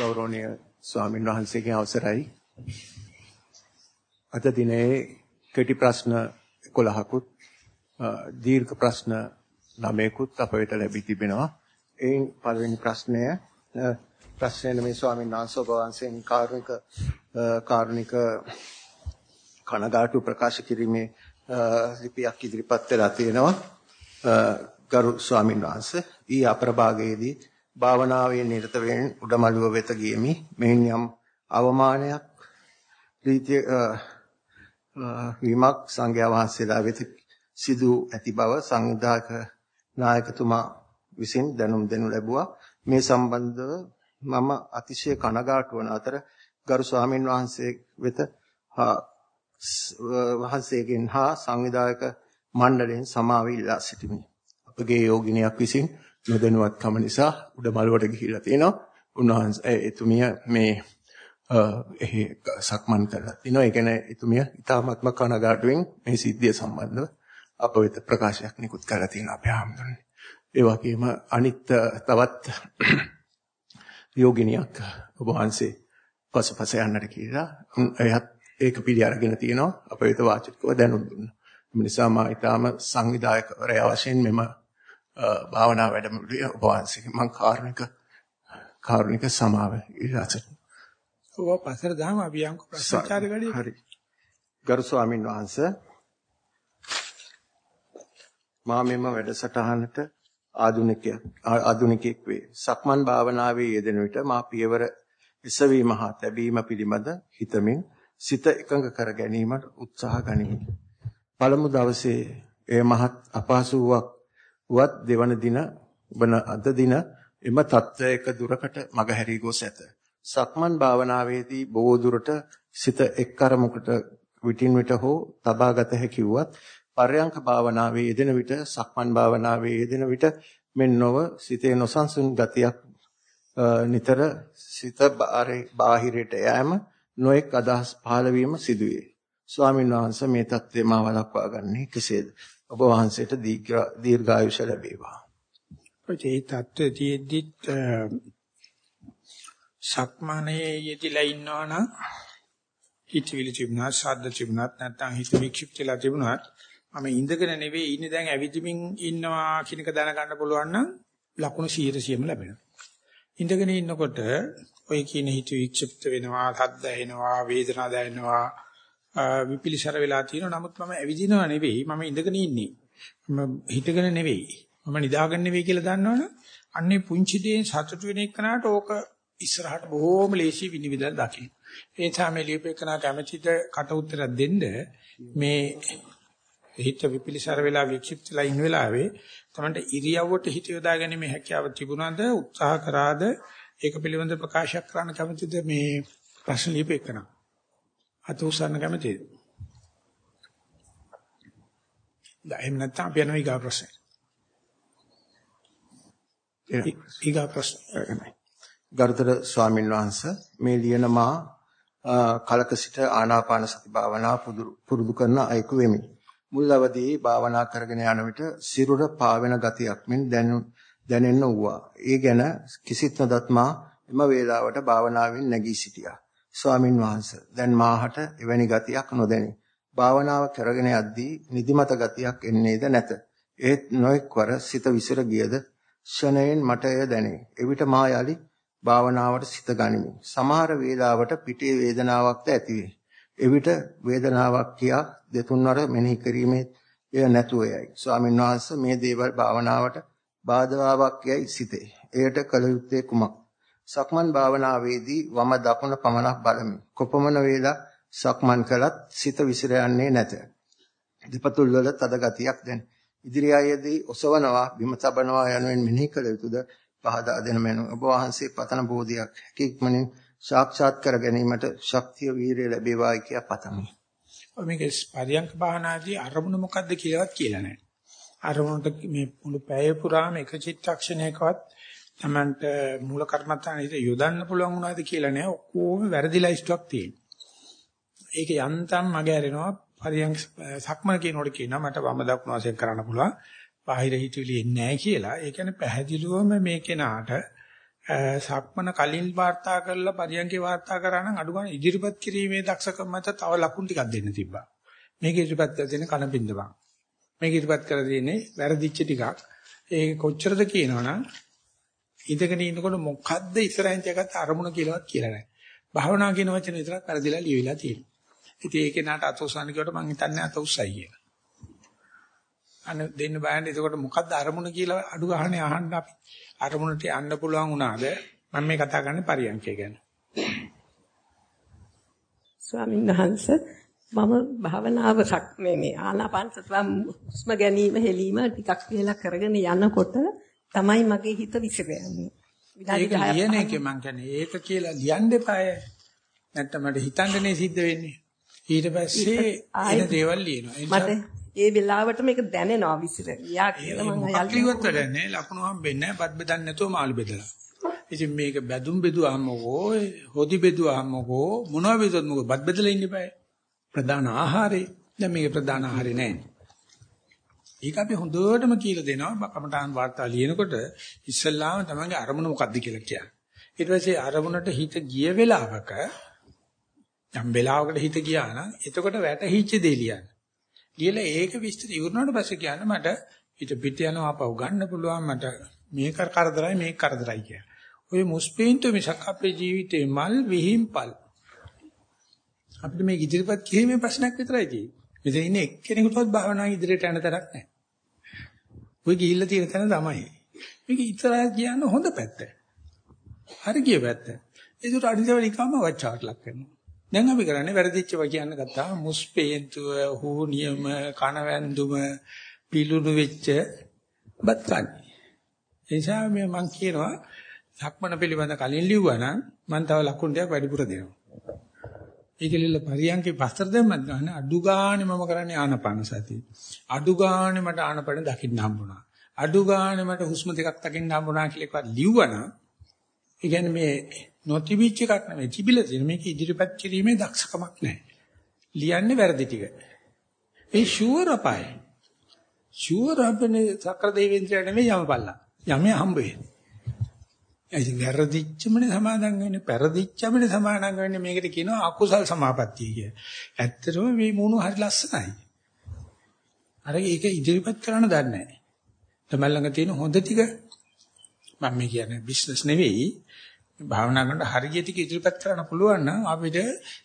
ගෞරවනීය ස්වාමීන් වහන්සේගේ අවසරයි. අද දිනේ කෙටි ප්‍රශ්න 11කුත් දීර්ඝ ප්‍රශ්න 9කුත් අප වෙත ලැබී තිබෙනවා. එයින් පළවෙනි ප්‍රශ්නය ප්‍රශ්නය මේ ස්වාමීන් වහන්සේ ඔබ වහන්සේන් කාරුණික කාරුණික කනගාටු ප්‍රකාශ කිරීමේ ලිපියක් ඉදිරිපත් වෙලා තියෙනවා. ගරු ස්වාමීන් වහන්සේ ඊ අප්‍රභාගයේදී භාවනාවේ නිරත වෙමින් උඩමළුව වෙත ගියමි. මෙයින් යම් අවමානයක් ප්‍රීතිය විමක් සංඝයා වහන්සේලා වෙත සිදු ඇති බව සංවිධායක නායකතුමා විසින් දැනුම් දෙනු ලැබුවා. මේ සම්බන්ධව මම අතිශය කනගාටු වන අතර ගරු ස්වාමීන් වහන්සේ වෙත වහන්සේගෙන් හා සංවිධායක මණ්ඩලයෙන් සමාව ඉල්ලා සිටිමි. අපගේ යෝගිනියක් විසින් නොදැනුවත්කම නිසා උඩ මළුවට ගිහිල්ලා තියෙනවා. උන්වහන්සේ එතුමිය මේ එහි සක්මන් කරලා තිනවා. ඒ කියන්නේ එතුමිය ඊ타ත්ම කනගාටුවෙන් මේ සිද්ධිය සම්බන්ධව අප වෙත ප්‍රකාශයක් නිකුත් කරලා තියෙනවා අපේ ආම්දුරනේ. ඒ වගේම අනිත් තවත් යෝගිනියක් ඔබ වහන්සේ පසුපස යන්නට කියලා එයත් ඒක පිළි අරගෙන තියෙනවා අප වෙත වාචිකව දැනුම් දුන්නා. ඒ නිසා මා ඊටාම සංවිධායකවරයා වශයෙන් මෙම භාවනා වැඩමුළුවේ ඔබ වහන්සේ මම කාරුණික කාරුණික සමාව ඉල්ලා සිටිනවා. ඔව් පස්සට දාම අපි යන්කො ප්‍රශ්නචාර ගඩිය. හරි. ගරු ස්වාමින් වහන්සේ මා මෙම වැඩසටහනට ආධුනිකයෙක් ආධුනිකයෙක් වේ. සක්මන් භාවනාවේ යෙදෙන විට මා පියවර එසවීම හා තැබීම පිළිබඳ හිතමින් සිත එකඟ කර ගැනීමට උත්සාහ ගනිමි. පළමු දවසේ එය මහත් අපහසුාවක් වත් දෙවන දින වන අද දින එම தත්වයක දුරකට මගහැරී ගොස් ඇත. සක්මන් භාවනාවේදී බොහෝ දුරට සිත එක් අරමුකට විටින් විට හෝ තබාගත හැකි වුවත් පර්යංක භාවනාවේ යෙදෙන විට සක්මන් භාවනාවේ යෙදෙන විට මෙන් නොව සිතේ නොසන්සුන් ගතියක් නිතර සිත බාහිරයට යෑම නොඑක් අදහස් පහළ වීම සිදුවේ. ස්වාමීන් වහන්සේ මේ தත්ත්වය මා වළක්වා ගන්නේ කෙසේද? ඔබ වහන්සේට දීර්ඝායුෂ ලැබේවා. ඔය තත්ත්වයේදී සක්මනේ යෙදිලා ඉන්නවනම් හිතවිලි තිබුණා, ශබ්ද තිබුණාත් නැත්නම් හිත වික්ෂිප්තලා තිබුණාත් මම ඉඳගෙන නෙවෙයි ඉන්නේ දැන් ඇවිදිමින් ඉන්නවා කියන එක දැනගන්න පුළුවන් නම් ලකුණු 100%ම ලැබෙනවා. ඉඳගෙන ඉන්නකොට ඔය කියන හිත වික්ෂිප්ත වෙනවා, සද්ද එනවා, වේදනා දැනෙනවා, විපිලිසර වෙලා තියෙනවා. නමුත් මම ඇවිදිනවා නෙවෙයි, මම ඉඳගෙන ඉන්නේ. මම හිටගෙන නෙවෙයි. මම නිදාගෙන නෙවෙයි කියලා දන්නවනේ. අන්නේ පුංචි දේෙන් සතුට වෙන එකනට ඕක ඉස්සරහට බොහොම ලේසි විනිවිදලා දකින්න. ඒ තමයි ලියපෙකනා කැමැතිද කට උත්තරයක් දෙන්න මේ හිත විපිලිසර වෙලා වික්ෂිප්තලා ඉන්න වෙලාවේ තමයි ඉරියව්වට හිත යොදා ගැනීම හැකියාව තිබුණාද උත්සාහ කරාද ඒක පිළිබඳ ප්‍රකාශයක් කරන්න කැමතිද මේ ප්‍රශ්න ලියපෙකනා අත උසන්න කැමතිද දැන් නැත්නම් අපි යනවා ඊගා ප්‍රශ්න ඊගා ප්‍රශ්න ගරුතර ස්වාමින් වහන්සේ මේ ලියන මා කලක සිට ආනාපාන සති භාවනා පුරුදු කරන අයෙකු වෙමි. මුල් අවදී භාවනා කරගෙන යන විට සිරුර පාවෙන ගතියක් මෙන් දැනෙන්න වුණා. ඒ ගැන කිසිත් නොදත් මා එම වේලාවට භාවනාවෙන් නැගී සිටියා. ස්වාමින් වහන්සේ දැන් මාහට එවැනි ගතියක් නොදැනේ. භාවනාව කරගෙන යද්දී නිදිමත ගතියක් එන්නේද නැත. ඒත් නොඑක්වර සිත විසිර ගියද ෂණයෙන් මට එය දැනේ. එවිට මා යලි භාවනාවට සිත ගනිමි. සමහර වේලාවට පිටේ වේදනාවක්ද ඇතිවේ. එවිට වේදනාවක් කියා දෙතුන්වර මෙනෙහි කිරීමේ එය නැතුව යයි. ස්වාමීන් වහන්සේ මේ දේවල් භාවනාවට බාධාවක් යයි සිතේ. එයට කල යුත්තේ කුමක්? සක්මන් භාවනාවේදී වම දකුණ පමණක් බලමි. කොපමණ වේලා සක්මන් කළත් සිත විසිර යන්නේ නැත. දෙපතුල් වල තද ගතියක් දැන්. ඉදිරියේදී ඔසවනවා බිම තබනවා යනුවෙන් මෙනෙහි කළ යුතුද පහදා දෙන මෙනු ඔබ වහන්සේ පතන බෝධියක් හැකියක්මනින් සාක්ෂාත් කර ගැනීමට ශක්තිය වීරිය ලැබේවායි කියා පතමි. ඔය මේක පරියන්ක භාවනාදී අරමුණ මොකද්ද කියලාවත් කියලා නැහැ. අරමුණට මේ මුළු පැය පුරාම එක චිත්තක්ෂණයකවත් Tamanට මූල කර්මත්තාන යොදන්න පුළුවන් වුණාද කියලා නැහැ. ඔක්කොම වැරදිලා ඉස්තුවක් තියෙනවා. ඒක යන්තම් මගේ ඇරෙනවා පරියන්ක සක්මන කියනකොට කියනවා මට වම දකුණු වශයෙන් කරන්න පුළුවන්. බාහිර හිතවිලි එන්නේ නැහැ කියලා. ඒ කියන්නේ පැහැදිලිවම මේ කෙනාට සක්මන කලින් වාර්තා කරලා පරියන්කේ වාර්තා කරා නම් අඩු ගන්න ඉදිරිපත් කිරීමේ දක්ෂකම මත තව ලකුණු ටිකක් දෙන්න තිබ්බා. මේක ඉදිරිපත් කරලා තියෙන කන බින්දපන්. මේක ඉදිරිපත් කරලා තියෙන්නේ වැරදිච්ච ටිකක්. ඒක කොච්චරද කියනවනම් ඉඳගෙන ඉන්නකොට මොකද්ද ඉස්සරහින් තියාගත්ත අරමුණ කියලාවත් කියලා නැහැ. භාවනා කියන වචන විතරක් වැරදිලා ලියවිලා තියෙනවා. ඉතින් ඒකේ නාට අතොස්සන කියවට මං හිතන්නේ අත උස්සයි කියලා. අන්න දෙන්න බෑනේ එතකොට මොකද්ද අරමුණ කියලා අඩු ගහන්නේ අහන්න අපි. අරමුණට යන්න පුළුවන් වුණාද? මම මේ කතා කරන්නේ පරියන්කය ගැන. ස්වාමීන් වහන්සේ මම භාවනාව මේ මේ ආනාපාන සතිය හුස්ම ගැනීම හෙලීම ටිකක් වෙලා කරගෙන යනකොට තමයි මගේ හිත විසිරෙන්නේ. විනාඩි 10ක් ඒක ලියන එක මං කියන්නේ ඒක කියලා ලියන්න එපාය. නැත්තම් මට හිතන්නනේ සිද්ධ වෙන්නේ. ඊට පස්සේ එන දේවල් ලියනවා. මට ඒ වෙලාවට මේක දැනෙනවා විසිරෙනවා කියලා මම අයල්ලා. කිව්වත් වැඩන්නේ ලකුණු හම්බෙන්නේ නැහැ. බත් බෙදන්න නැතුව මාළු බෙදලා. ඉතින් මේක බැදුම් බෙදුවාමකෝ හොදි බෙදුවාමකෝ මොනවා බෙදුවත් මොකද බත් බෙදලා ඉන්න බෑ. ප්‍රධාන ආහාරේ. දැන් මේක ප්‍රධාන ආහාරේ නෑ. ඒක අපි හොඳටම කියලා දෙනවා කමඨාන් වාර්තා ලියනකොට ඉස්සල්ලාම තමන්ගේ අරමුණ මොකද්ද කියලා කියන්නේ. ඊට පස්සේ අරමුණට හිත ගිය වෙලාවක යම් වෙලාවකට හිත ගියා නම් එතකොට වැටහිච්ච දේ ලියන්න. ලියලා ඒක විස්තර ඉවරනට පස්සේ කියන්න මට හිත පිට යනවා ආපහු ගන්න පුළුවන් මට මේක කරදරයි මේක කරදරයි කියලා. ඔය මුස්පීන්තු මිසක් අපේ ජීවිතේ මල් විහිම්පල් අපිට මේ ඉදිරිපත් කිරීමේ ප්‍රශ්නයක් විතරයි තියෙන්නේ. මෙතන ඉන්නේ එක්කෙනෙකුටවත් භාවනාව ඉදිරියට යන තරක් නැහැ. ඔය ගිහිල්ලා තියෙන තැන තමයි. මේක ඉතරා කියන හොඳ පැත්ත. හරි ගිය පැත්ත. ඒකට අනිදව නිකම්ම වචාට ලක් කරනවා. දැන් අපි කරන්නේ වැරදිච්චව කියන්න ගත්තා මුස්පේන්තුව, හෝනියම, කනවැන්දුම, පිලුණු වෙච්ච බත් කන්නේ. ඒ නිසා මම කියනවා ලක්මන පිළිබඳ කලින් ලිව්වා නම් මම තව ලකුණු දෙකක් වැඩිපුර දෙනවා. ඒකෙල්ල පරියන්කේ පස්තර දැම්මත් ගන්න අඩු ගානේ මම කරන්නේ ආනපන සතිය. අඩු ගානේ මට ආනපන දකින්න හම්බුණා. අඩු ගානේ මට හුස්ම දෙකක් දකින්න හම්බුණා කියලා එකක් ලිව්වනම් ඒ කියන්නේ මේ නොතිබිච්ච එකක් නෙමෙයි තිබිලා තියෙන මේක ඉදිරිපත් කිරීමේ දක්ෂකමක් නැහැ. ලියන්නේ වැරදි ටික. ඒ ෂුවර් අපාය. ෂුවර් අපනේ සක්‍ර දෙවියන්ද්‍රය නෙමෙයි යමපල්ලා. යමේ හම්බ වෙන්නේ. ඉතින් වැරදිච්චමනේ සමාදන් වෙන්නේ පෙරදිච්චමනේ සමාදන් වෙන්නේ මේකට කියනවා අකුසල් සමාපත්තිය කිය. ඇත්තටම මේ මූණු හරි ලස්සනයි. අර ඒක ඉදිරිපත් කරන්න දන්නේ නැහැ. තමයි ළඟ තියෙන හොඳ ටික මම මේ කියන්නේ බිස්නස් නෙවෙයි භාවනා කරනකොට හරිය ටික ඉදිරිපත් කරන්න පුළුවන් නම් අපිට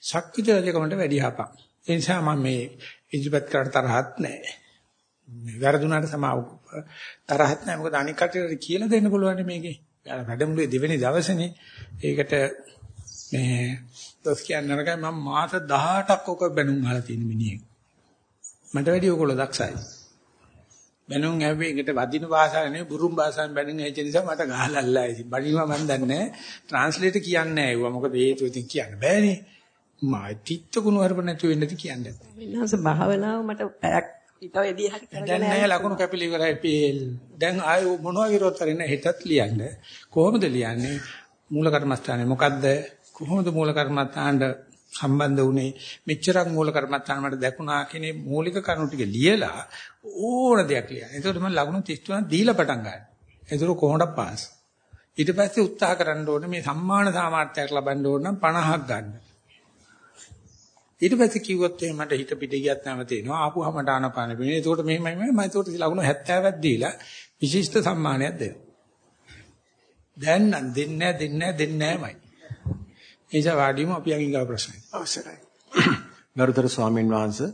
ශක්තිත රජකමට වැඩි හපක්. ඒ නිසා මම මේ ඉදිරිපත් කරන්න තරහත් නැහැ. මේ වැරදුනාට සමාව තරහත් නැහැ. මොකද අනික් කටට කියලා දෙන්න පුළුවන් මේකේ. වැඩමුළුවේ දෙවෙනි දවසේනේ ඒකට මේ දොස් කියන්න නරකයි මම මාස 18ක් ඔක බැනුම් අහලා තියෙන මිනිහෙක්. මට වැඩි ඔයගොල්ලෝ දක්ෂයි. බැනුම් ඇව්වේ එකට වදින භාෂාව නෙවෙයි බුරුම් භාෂාවෙන් බැනුම් ඇහිච්ච නිසා මට ගහලල්ලා ඉතින් බඩිනවා මන් දන්නේ ට්‍රාන්ස්ලේටර් කියන්නේ නැහැ ඒවා මොකද හේතුව ඉතින් කියන්න බෑනේ. මා තිත්ත කුණු හරප නැතුව වෙන්නද කියන්නේ. විනාශ භාවනාව මට පැයක් ඊට වැඩි හරි කරගෙන දැන් නෑ ලකුණු කැපිලි ඉවරයි පීල්. දැන් ආය මොනවා කිරුවත් හරිනේ හෙටත් ලියන්න. කොහොමද ලියන්නේ? මූල කර්මස්ථානේ මොකද්ද? කොහොමද මූල කර්මස්ථානට සම්බන්ධ වුනේ? මෙච්චරක් මූල කර්මස්ථාන මට දැකුණා කියන්නේ මූලික කරුණු ටික ලියලා ඕන දෙයක් ලියන්න. එතකොට මම ලකුණු 33 දීලා පටන් ගන්නවා. එතකොට කොහොමද පාස්? ඊට පස්සේ උත්සාහ කරන්න ඕනේ මේ සම්මාන සාමාර්ථයක් ලබන්න ඕන නම් 50ක් ගන්න. ඊට පස්සේ කිව්වොත් එහෙනම් මට හිත පිට ගියත් නැවත එනවා. ආපුවාම ආනපාන වෙනවා. ඒකට මෙහෙමයි මම ඒකට ලකුණු 70ක් දීලා විශිෂ්ට සම්මානයක් දෙනවා. දැන් නම් දෙන්නේ නැහැ දෙන්නේ නැහැ දෙන්නේ නැහැමයි. ඒසා වාඩියම අපි අගින් ගාව ප්‍රශ්නයි. අවසරයි. ගරුතර ස්වාමීන් වහන්සේ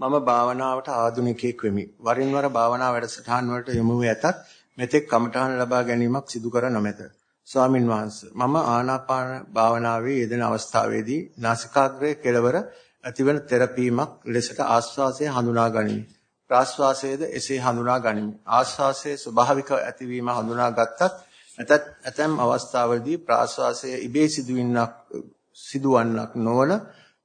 මම භාවනාවට ආධුනිකයෙක් වෙමි. වරින් වර භාවනා වැඩසටහන් වලට යොමු වී ඇතත් මෙතෙක් කමඨහන් ලබා ගැනීමක් සිදු කර නොමැත. ස්වාමින් වහන්සේ මම ආනාපාන භාවනාවේ යෙදෙන අවස්ථාවේදී නාසිකාග්‍රයේ කෙළවර ඇතිවන තෙරපීමක් ලෙසට ආස්වාසය හඳුනා ගනිමි. ප්‍රාස්වාසයේද එසේ හඳුනා ගනිමි. ආස්වාසයේ ස්වභාවික ඇතිවීම හඳුනාගත්තත් ඇතත් ඇතැම් අවස්ථාවලදී ප්‍රාස්වාසයේ ඉබේ සිදුවන්නක් සිදුවන්නක් නොවන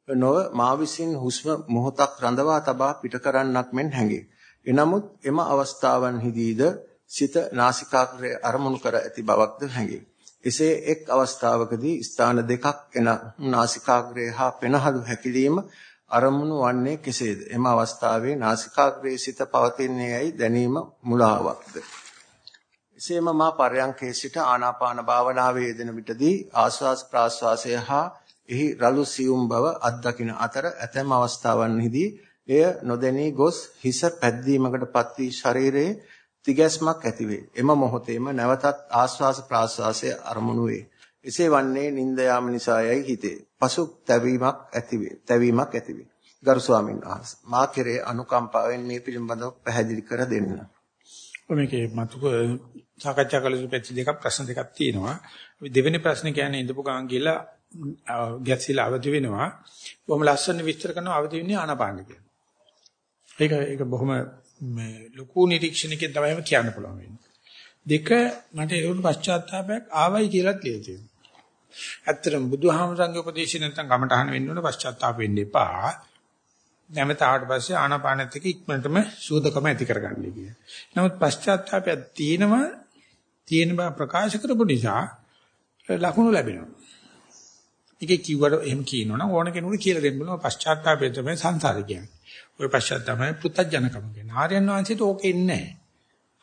නොව මා විසින් හුස්ම මොහොතක් රඳවා තබා පිට කරන්නක් මෙන් හැඟේ. එනමුත් එම අවස්ථාවන්හිදීද සිත නාසිකාග්‍රය අරමුණු කර ඇති බවක්ද හැඟේ. එසේ එක් අවස්ථාවකදී ස්ථාන දෙකක් එන නාසිකාග්‍රය හා පෙනහළු හැකිලිම අරමුණු වන්නේ කෙසේද? එම අවස්ථාවේ නාසිකාග්‍රයේ සිත පවතින්නේ යයි දැනීම මුලාවක්ද? එසේම මා පරයන්කේ සිට ආනාපාන භාවනාවේ යෙදෙන විටදී ආස්වාස් ප්‍රාස්වාසය හා එහි රළු සියුම් බව අත්දකින අතර ඇතැම් අවස්ථාවන්හිදී එය නොදැනී ගොස් හිස පැද්දීමකටපත් වී ශරීරයේ තිගැස්මක් ඇතිවේ. එම මොහොතේම නැවතත් ආස්වාස ප්‍රාස්වාසය අරමුණු වේ. එසේ වන්නේ නිନ୍ଦ යාම නිසායයි හිතේ. පසු තැවීමක් ඇතිවේ. තැවීමක් ඇතිවේ. ගරු ස්වාමීන් වහන්සේ මා කෙරේ අනුකම්පාවෙන් මේ පිළිබඳව පැහැදිලි කර දෙන්න. මේකේ මතුක සාකච්ඡා කළ යුතු පැති දෙකක් ප්‍රශ්න දෙකක් තියෙනවා. දෙවෙනි ප්‍රශ්නේ කියන්නේ ඉඳපු ගමන් ගිහලා ගැස්සිලා අවදි වෙනවා. බොහොම ලස්සන විස්තර කරනවා අවදි වෙන්නේ ආනාපාන කියලා. ඒක ඒක බොහොම මේ ලොකු නිරීක්ෂණයකින් තමයි කියන්න පුළුවන් වෙන්නේ. දෙක මට ඒකට පශ්චාත්තාවයක් ආවයි කියලාත් ලියලා තියෙනවා. ඇත්තටම බුදුහාමරංගේ උපදේශය නැත්නම් කමටහන වෙන්න ඕන පශ්චාත්තාප වෙන්න එපා. නැමෙත ආවට පස්සේ ආනාපානෙත් එක්ක ඉක්මනටම සූදකම ඇති කරගන්නයි කියන්නේ. නමුත් පශ්චාත්තාපයක් තියෙනවා තියෙන බව ප්‍රකාශ කරපු නිසා ලකුණු ලැබෙනවා. ඒකේ කිව්වට එහෙම කියනවනම් ඕන කෙනෙකුට කියලා දෙන්න බලන්න පශ්චාත්තාපය තමයි සංසාරය කියන්නේ. ওই පශ්චාත්තාපය පුත්තජනකම කියන්නේ. ආර්යයන් වහන්සේට ඕකේ ඉන්නේ නැහැ.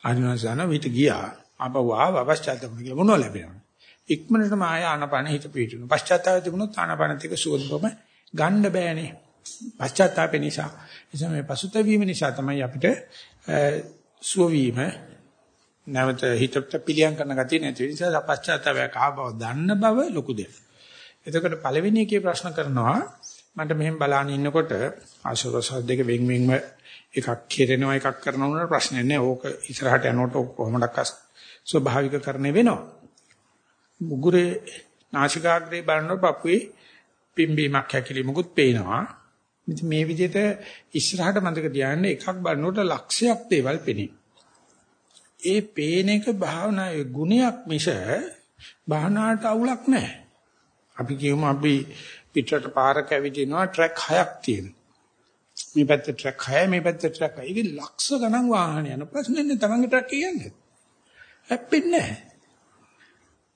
ආර්යයන් වහන්සේ විට ගියා. අපව ආව පශ්චාත්තාපය කියලා මොනව ලැබෙනවද? ඉක්මනටම ආය ආනපන හිත පිටිනු. පශ්චාත්තාපය තිබුණොත් ආනපනත් එක්ක සුවඳකම ගන්න බෑනේ. පශ්චාත්තාපය නිසා. එසම මේ පසුතැවීම නිසා තමයි අපිට සුව වීම නැවත හිතට පිළියම් කරන ගතිය නැති නිසා පශ්චාත්තාපයක් ආව බව දන්න බව ලොකු දෙයක්. එතකොට පළවෙනි එකේ ප්‍රශ්න කරනවා මට මෙහෙම බලන්න ඉන්නකොට ආශෝරස දෙක වෙන් වෙන්ව එකක් කෙරෙනවා එකක් කරනවා නේද ප්‍රශ්නේ නැහැ. ඕක ඉස්සරහට යනකොට කොහොමඩක් ස්වභාවික කරන්නේ වෙනවා. මුගුරේ නාසිකාග්‍රේ බලනකොට පපුවේ පිම්බීමක් හැකිලිමකුත් පේනවා. ඉතින් මේ විදිහට ඉස්සරහට මතක තියාගන්න එකක් බලනකොට ලක්ෂයක් දේවල් පෙනේ. ඒ පේන එක භාවනාවේ ගුණයක් මිස භාවනාවට අවුලක් නැහැ. අපි කියමු අපි පිටරට පාරක ඇවිදිනවා ට්‍රැක් හයක් තියෙනවා. මේ පැත්තේ ට්‍රැක් හය මේ පැත්තේ ට්‍රැක් හය. ඒක ලක්ෂ ගණන් වාහන යන ප්‍රශ්නේ නේ තමන්ගේ ට්‍රැක් කියන්නේ. හැප්පෙන්නේ නැහැ.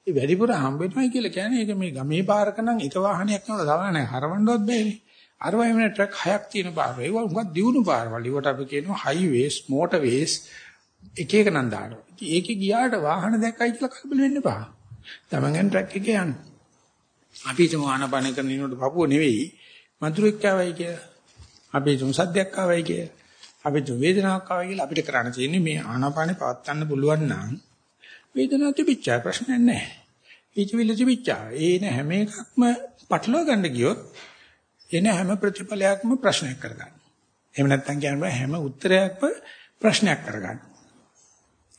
ඒ වැඩිපුර හම්බ වෙනවයි කියලා කියන්නේ ඒක මේ ගමේ පාරක නම් එක වාහනයක් නෝන තව නැහැ. හරවන්නවත් බෑනේ. අර වගේ වෙන ට්‍රැක් හයක් තියෙන පාර. ඒක උඟක් දියුණු පාරවල්. ඒවට අපි කියනවා හයිවේස්, මෝටර්වේස් එක එක නම් දානවා. ඒකේ ගියාට වාහන දැක්කයි කියලා කලබල වෙන්න එපා. තමන්ගෙන් ට්‍රැක් එකේ යන්න. අපි හිතමු ආනපන කරන ඉන්නකොට පපුව නෙවෙයි මధుරෙක් ආවයි කියලා. අපි හිතමු සද්දයක් ආවයි කියලා. අපි හිතමු වේදනාවක් ආවයි කියලා අපිට කරන්න තියෙන්නේ මේ ආනපනේ පවත්වන්න පුළුවන් නම් වේදනාව තිබිච්චා ප්‍රශ්නයක් නැහැ. හිතවිලි තිබිච්චා. ඒ න හැම එකක්ම පටලවා ගන්න ගියොත් එන හැම ප්‍රතිඵලයක්ම ප්‍රශ්නයක් කරගන්න. එහෙම නැත්නම් කියනවා හැම උත්තරයක්ම ප්‍රශ්නයක් කරගන්න.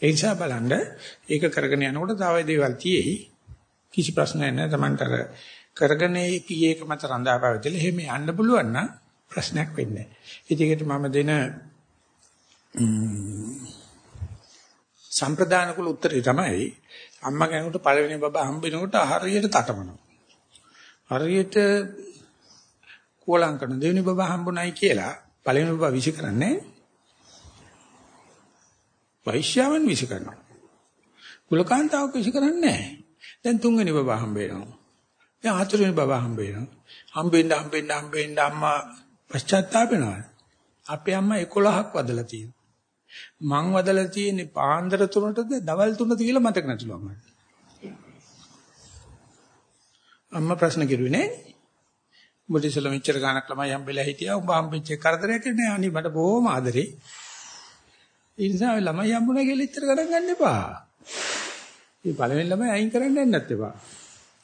ඒ නිසා බලන්න ඒක කරගෙන යනකොට තව දේවල් තියෙයි. කිසි ප්‍රශ්නයක් නැහැ. Tamanට අර කරගෙන කීයක මත රඳා පැවතිලා එහෙම යන්න පුළුවන් නම් ප්‍රශ්නයක් වෙන්නේ නැහැ. ඒකට මම දෙන සම්ප්‍රදාන කුල උත්තරේ තමයි අම්මා කෙනෙකුට පළවෙනි බබා හම්බෙනකොට හරියට තටමනවා. හරියට කෝලං කරන දෙවෙනි බබා හම්බුනායි කියලා පළවෙනි බබා විශ් කරන්නේ වෛශ්‍යාවන් විශ් කරනවා. කුලකාන්තාවක් විශ් කරන්නේ නැහැ. දැන් තුන්වෙනි බබා හම්බ වෙනවා. දැන් හතරවෙනි බබා හම්බ වෙනවා. හම්බෙන්න හම්බෙන්න හම්බෙන්න අම්මා පශ්චාත්තාප වෙනවා. අපේ අම්මා 11ක් වදලා තියෙනවා. මං වදලා තියෙන්නේ පාන්දර 3ටද දවල් 3ද කියලා මතක නැතුළු අම්මා. අම්මා ප්‍රශ්න කෙරුවේ නෑ. උඹට ඉස්සෙල්ලා මෙච්චර ගාණක් ළමයි හම්බෙලා හිටියා. උඹ හම්බෙච්ච කරදරයක් නෑ. අනි මට බොහොම ආදරේ. ඒ නිසා ළමයි හම්බුනා කියලා ඉච්චර ගණන් ගන්න එපා. මේ පළවෙනි ළමයි අයින් කරන්න යන්නත් එපා.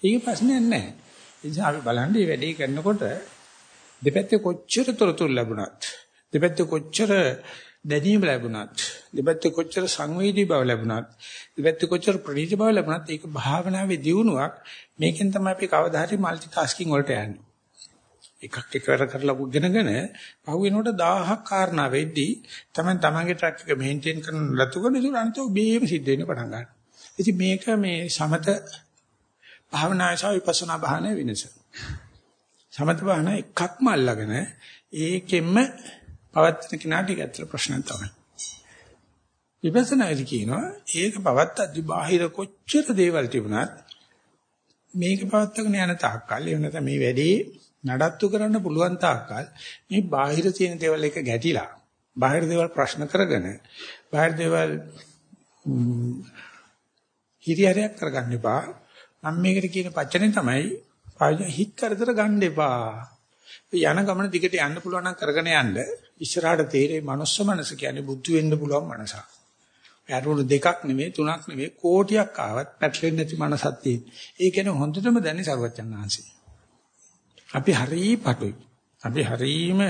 ඒක ප්‍රශ්නයක් නෑ. ඒ නිසා අපි බලන්නේ මේ වැඩේ කරනකොට දෙපැත්තේ කොච්චර තොරතුරු ලැබුණත් දෙපැත්තේ කොච්චර දැනීම ලැබුණත් දෙපැත්තේ කොච්චර සංවේදී බව ලැබුණත් දෙපැත්තේ කොච්චර ප්‍රණීත බව ලැබුණත් ඒක භාවනාවේ දියුණුවක් මේකෙන් තමයි අපි කවදා හරි মালටි ටාස්කින් වලට යන්නේ එකක් එකවර කරලා උගෙනගෙන පහු වෙනකොට 1000ක් කාරණා වෙද්දී තමයි තමන්ගේ ට්‍රැක් එක මේන්ටේන් කරන ලතුකන ඉතින් අනිතෝ බේම සිද්ධ වෙන්න පටන් ගන්නවා ඉතින් මේක මේ සමත භාවනාය සහ විපස්සනා භාවනාවේ වෙනස. සමත භාවනා එකක්ම අල්ලගෙන ඒකෙම පවත්වන කෙනාට ඒක ඇත්තට ප්‍රශ්නයක් තමයි. විපස්සනාදී කියනවා ඒක පවත්තද්දි බාහිර කොච්චර දේවල් තිබුණත් මේක පවත්වාගෙන යන තාක්කල් එහෙම නැත්නම් මේ වැඩේ නඩත්තු කරන්න පුළුවන් තාක්කල් මේ බාහිර තියෙන දේවල් එක ගැටිලා බාහිර දේවල් ප්‍රශ්න කරගෙන බාහිර දේවල් කිරියරයක් කරගන්න එපා. මම මේකට කියන පච්චනේ තමයි හිත කරදර ගන්න එපා. යන ගමන දිගට යන්න පුළුවන් නම් කරගෙන යන්න. ඉස්සරහට තේරේ මනුස්ස මනස කියන්නේ බුද්ධ වෙන්න පුළුවන් මනසක්. යරුණු දෙකක් නෙමෙයි තුනක් නෙමෙයි කෝටියක් ආවත් පැටලෙන්නේ නැති මනසක් තියෙන. ඒ කියන්නේ හොඳටම දැනි සරුවචන් ආංශි. අපි හරී පටුයි. අපි හරීම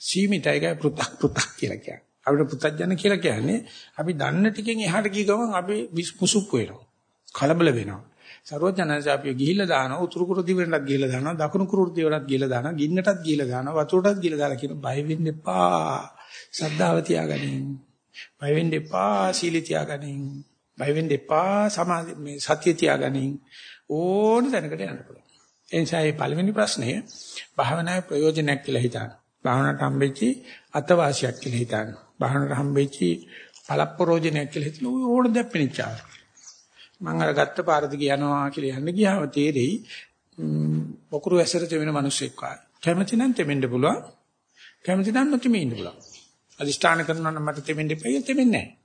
සීමිතයි ගා පෘ탁 පෘ탁 කියලා කියන්නේ. අපිට පුතඥ කියලා කියන්නේ අපි දන්න ටිකෙන් එහාට ගිය ගමන් අපි මුසුප් වෙනවා. කලබල වෙනවා. සර්වඥාන්සේ අපි ගිහිල්ලා දානවා උතුරු කුරු දිවෙන්නත් ගිහිල්ලා දානවා දකුණු කුරු දිවෙන්නත් ගිහිල්ලා දානවා ගින්නටත් ගිහිල්ලා දානවා වතුරටත් ගිහිල්ලා දාලා කියන බය වෙන්න එපා. සද්ධාව තියාගනින්. බය වෙන්න එපා සීල තියාගනින්. බය වෙන්න එපා සමාධි මේ සත්‍ය තියාගනින්. ඕන තැනකට යන්න පුළුවන්. ඒ නිසා මේ පළවෙනි ප්‍රශ්නය භාවනාවේ ප්‍රයෝජනයක් කියලා හිතන්න. භාවනාවට හම්බෙච්චි අතවාසියක් කියලා හිතන්න. භාවනාවට හම්බෙච්චි පළප්‍රෝජනයක් කියලා හිතන ඕන දෙප්පෙනිච්චා. මම අර ගත්ත පාරද යනවා කියලා යන්න ගියාම තේරෙයි පොකුරු ඇසරට වෙන මිනිස්සෙක් වගේ. කැමති නම් තෙමෙන්න පුළුවන්. කැමති නම් නොතෙමෙන්න ඉන්න පුළුවන්. අදිෂ්ඨාන කරනවා නම් මට තෙමෙන්න එපා කියලා තෙමෙන්නේ නැහැ.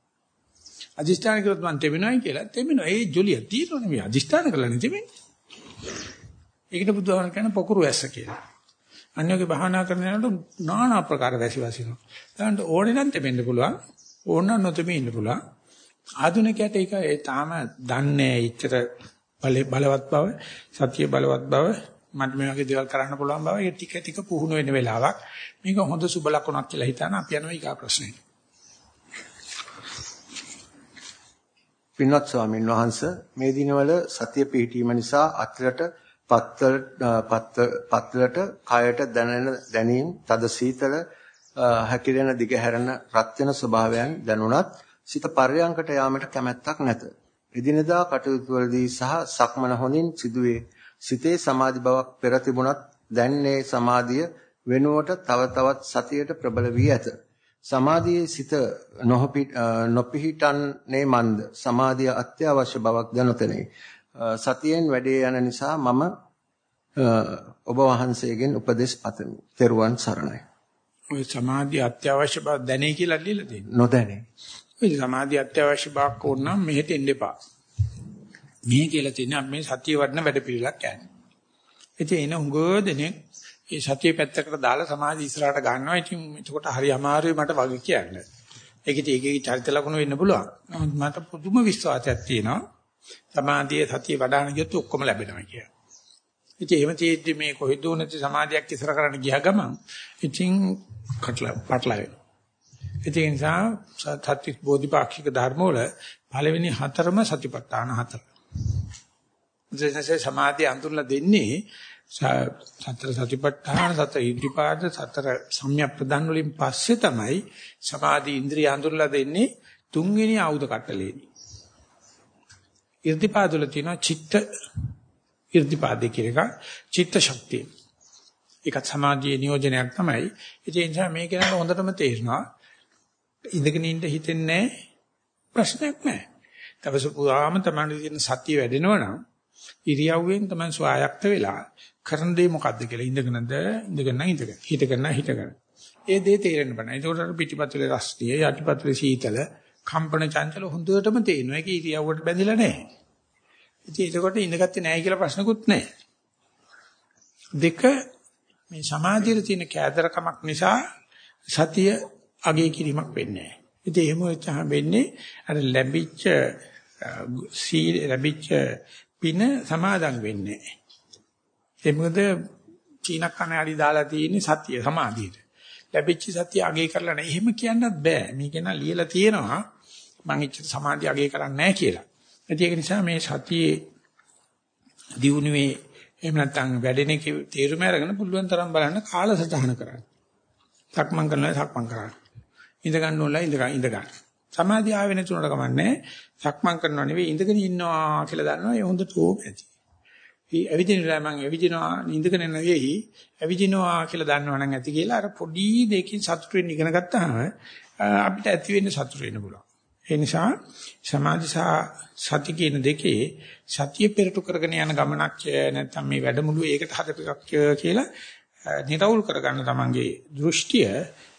අදිෂ්ඨාන කරොත් මම තෙමෙනවයි කියලා තෙමෙනවා. ඒ ජොලිය තියෙනවනේ මේ අදිෂ්ඨාන කරලා නේ තෙමෙන්නේ. ඒකට බුදුහාමර කියන පොකුරු ඇස්ස කියලා. අන්‍යෝගේ භාවනා කරන යනකොට নানা ආකාර වැසි වසිනවා. දැන් ඕනේ නම් තෙමෙන්න පුළුවන්. ඕන නම් නොතෙමෙන්න ඉන්න පුළුවන්. ආධුනිකයට ඒක ඒ තාම දන්නේ ඉච්චර බලවත් බව, සතිය බලවත් බව, මට මේ වගේ දේවල් කරන්න පුළුවන් බව ඒ ටික ටික පුහුණු වෙන වෙලාවක්. මේක හොඳ සුබ ලකුණක් කියලා හිතාන අපි යනවා ඊගා ප්‍රශ්නෙට. පින්වත් ස්වාමීන් වහන්ස මේ දිනවල සතිය පිහිටීම නිසා අත්ලට පත්වල පත්වලට කයට දැනෙන දැනීම් තද සීතල හැකිලෙන දිගහැරෙන රත් වෙන ස්වභාවයන් දැනුණත් සිත පර්යංකට යාමට කැමැත්තක් නැත. එදිනදා කටයුතු වලදී සහ සක්මන හොඳින් සිදුවේ. සිතේ සමාධි බවක් පෙර තිබුණත් දැන්නේ සමාධිය වෙනුවට තව තවත් සතියට ප්‍රබල වී ඇත. සමාධියේ සිත නොපිහිටන්නේ මන්ද සමාධිය අත්‍යවශ්‍ය බවක් දැනතෙනේ. සතියෙන් වැඩේ යන නිසා මම ඔබ වහන්සේගෙන් උපදෙස් පතමි. තෙරුවන් සරණයි. ඔය සමාධිය අත්‍යවශ්‍ය බව දැනේ කියලා ලියලා තියෙනවා. නොදැනේ. ඔය සමාධිය අත්‍යවශ්‍ය බවක් ඕන නම් මෙහෙට එන්න එපා. මේ කියලා තියෙන මේ සතිය වඩන වැඩ පිළිලක් යන්නේ. ඉතින් එන උගෝ දෙනෙක් ඒ සතිය පැත්තකට දාලා සමාධි ඉස්සරහට ගන්නවා. ඉතින් එතකොට හරි අමාරුයි මට වගේ කියන්න. ඒකෙත් ඒකේ චරිත ලක්ෂණ වෙන්න පුළුවන්. නමුත් මට පුදුම විශ්වාසයක් තියෙනවා. සමාධියේ සතිය වඩාන ගියොත් ඔක්කොම ලැබෙනවා කියලා. ඉතින් එහෙම තියෙද්දි මේ කොහෙද නැති සමාධියක් ඉස්සර කරන්න ගියා ගමන් ඉතින් කටලා පටල වෙනවා. ඒ නිසා සත්‍ය බෝධිපාක්ෂික ධර්ම වල පළවෙනි හතරම සතිපට්ඨාන හතර. ජනසේ සමාධිය අඳුරලා දෙන්නේ සතර සතිපට්ඨාන සතර ඉද්ධිපාද සතර සම්‍යක් ප්‍රදාන වලින් පස්සේ තමයි සමාධි ඉන්ද්‍රිය අඳුරලා දෙන්නේ තුන්වෙනි ආයුධ කට්ටලේදී. ඉර්ධිපාද වල තියෙනවා චිත්ත ඉර්ධිපාදේ කියන එක චිත්ත ශක්තිය. ඒකත් සමාධියේ නියෝජනයක් තමයි. ඒ නිසා මේක නේද හොඳටම තේරෙනවා. ඉඳගෙන ඉන්න හිතෙන්නේ ප්‍රශ්නයක් නැහැ. දවස පුරාම තමයි තියෙන සතිය වැඩෙනවා නම් ඉරියව්වෙන් තමයි ස්වායක්ත වෙලා කරන දේ මොකද්ද කියලා ඉඳගෙනද ඉඳගෙන නම් ඉඳගෙන හිටගෙන නම් හිටගෙන. ඒ දේ තේරෙන්න බෑ. ඒකට පිටිපතුලේ රස්තිය යටිපතුලේ සීතල කම්පන චංචල හොඳටම තේරෙනවා. ඒක ඉරියව්වට බැඳිලා නැහැ. ඉතින් ඒකට ඉඳගත්තේ නැහැ කියලා ප්‍රශ්නකුත් නැහැ. දෙක මේ සමාධියේ තියෙන කෑදරකමක් නිසා සතිය අගේ කිරීමක් වෙන්නේ නැහැ. ඉතින් එහෙම වෙච්චහම වෙන්නේ අර ලැබිච්ච සීල ලැබිච්ච පින සමාදන් වෙන්නේ නැහැ. ඒ මොකද චීන කණාඩි දාලා තියෙන්නේ සතිය සමාධියට. ලැබිච්ච සතිය අගේ කරලා නැහැ. එහෙම කියන්නත් බෑ. මේක නා ලියලා තියෙනවා මං ඉච්ච සමාධිය අගේ කරන්නේ නැහැ කියලා. ඒක නිසා මේ සතියේ දියුණුවේ එහෙම නැත්නම් වැඩෙන එක තේරුම අරගෙන පුළුවන් තරම් බලන්න කාලසටහන කරන්න. සක්මන් කරනවා සක්මන් කරන්න. ඉඳ ගන්න ඕනලා ඉඳ ගන්න ඉඳ ගන්න. සමාධිය ආවෙ නැතුනට කමන්නේ. සක්මන් කරනවා නෙවෙයි ඉඳගෙන ඉන්නවා කියලා දන්නවා. ඒ හොඳට ඕක ඇති. ඊ ඇවිදිනවා මම ඇවිදිනවා ඉඳගෙන නෙවෙයි ඇවිදිනවා කියලා දන්නවනම් ඇති කියලා අර පොඩි දෙයකින් සතුට වෙන්න ඉගෙන ගත්තාම අපිට ඇති වෙන්න සතුට වෙන්න පුළුවන්. ඒ නිසා සමාධි සහ සති කියන දෙකේ සතිය පෙරට කරගෙන යන ගමනක් නැත්නම් මේ වැඩමුළු ඒකට හදපිකක් කියලා නිරවුල් කරගන්න තමන්ගේ දෘෂ්ටිය.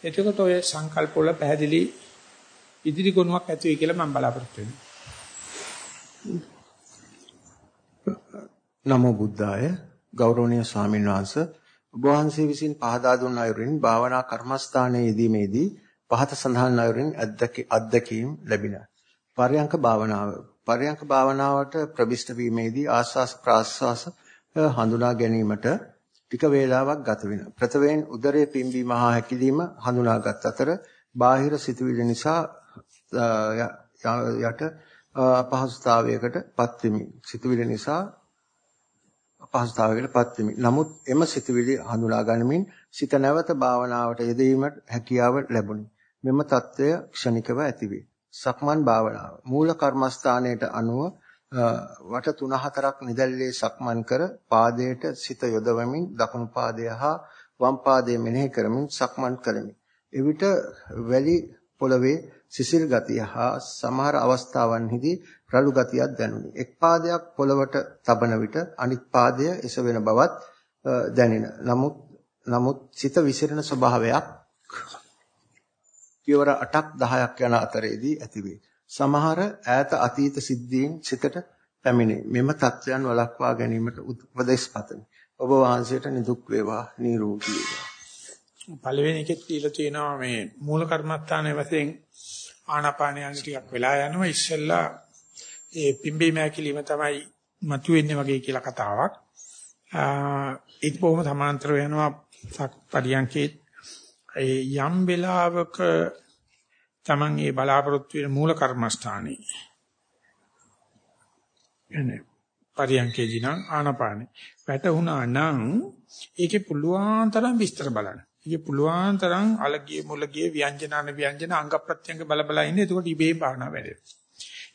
එතකොට ඔය සංකල්ප වල පැහැදිලි ඉදිරි ගුණයක් ඇති වෙයි කියලා මම බලාපොරොත්තු වෙනවා. නමෝ බුද්ධාය. ගෞරවනීය ස්වාමීන් වහන්සේ ඔබ වහන්සේ විසින් පහදා දුන් අයුරින් භාවනා කර්මස්ථානයේ යෙදීමේදී පහත සඳහන් අයුරින් අත්දැකීම් ලැබින පරයන්ක භාවනාව පරයන්ක භාවනාවට ප්‍රවිෂ්ඨ වීමේදී ආස්වාස ප්‍රාස්වාස හඳුනා ගැනීමට ටික වේලාවක් ගත වෙනවා. ප්‍රථමයෙන් උදරයේ පිම්බීම හා හැකිලිම හඳුනාගත් අතර බාහිර සිතුවිලි නිසා යට අපහසුතාවයකට පත්වෙමි. සිතුවිලි නිසා අපහසුතාවයකට පත්වෙමි. නමුත් එම සිතුවිලි හඳුනා ගනිමින් සිත නැවත භාවනාවට යෙදීමට හැකියාව ලැබුණි. මෙම తত্ত্বය ක්ෂණිකව ඇතිවේ. සක්මන් භාවනාව මූල කර්මස්ථානයට අනුව වට 3-4ක් නිදැල්ලේ සක්මන් කර පාදයට සිත යොදවමින් දකුණු පාදය හා වම් පාදය මෙනෙහි කරමින් සක්මන් කරමි. එවිට වැලි පොළවේ සිසිල් ගතිය හා සමහර අවස්ථාවන්හිදී රළු ගතියක් දැනුනි. එක් පාදයක් පොළවට තබන විට අනිත් පාදය එසවෙන බවත් දැනින. නමුත් නමුත් සිත විසිරෙන ස්වභාවයක් පියවර 8ක් 10ක් යන අතරේදී ඇතිවේ. සමහර ඈත අතීත සිද්ධීන් සිතට පැමිණේ. මෙම தත්වයන් වළක්වා ගැනීමට උපදෙස් පතමි. ඔබ වහන්සේට නිදුක් වේවා නිරෝගී වේවා. පළවෙනි එකෙත් කියලා තියෙනවා මේ මූල කර්මස්ථානයේ වශයෙන් ආනාපානයන් ටිකක් වෙලා යනවා ඉස්සෙල්ලා ඒ පිම්බීම ඇකිලිම තමයි මතුවෙන්නේ වගේ කියලා කතාවක්. ඒක බොහොම සමාන්තර වෙනවා පරියන්කේ ඒ යම් වෙලාවක Taman ඒ බලාපොරොත්තු වෙන මූල කර්මස්ථානේ එනේ පරියන්කේදී නම් ආනාපානේ වැටුණා නම් ඒකේ පුළුවන් තරම් විස්තර බලන්න. ඒකේ පුළුවන් තරම් අලගිය මුලගිය ව්‍යංජනාන ව්‍යංජන අංග ප්‍රත්‍යංග බල බල ඉන්නේ. එතකොට ඉබේ භාවනා වැඩේ.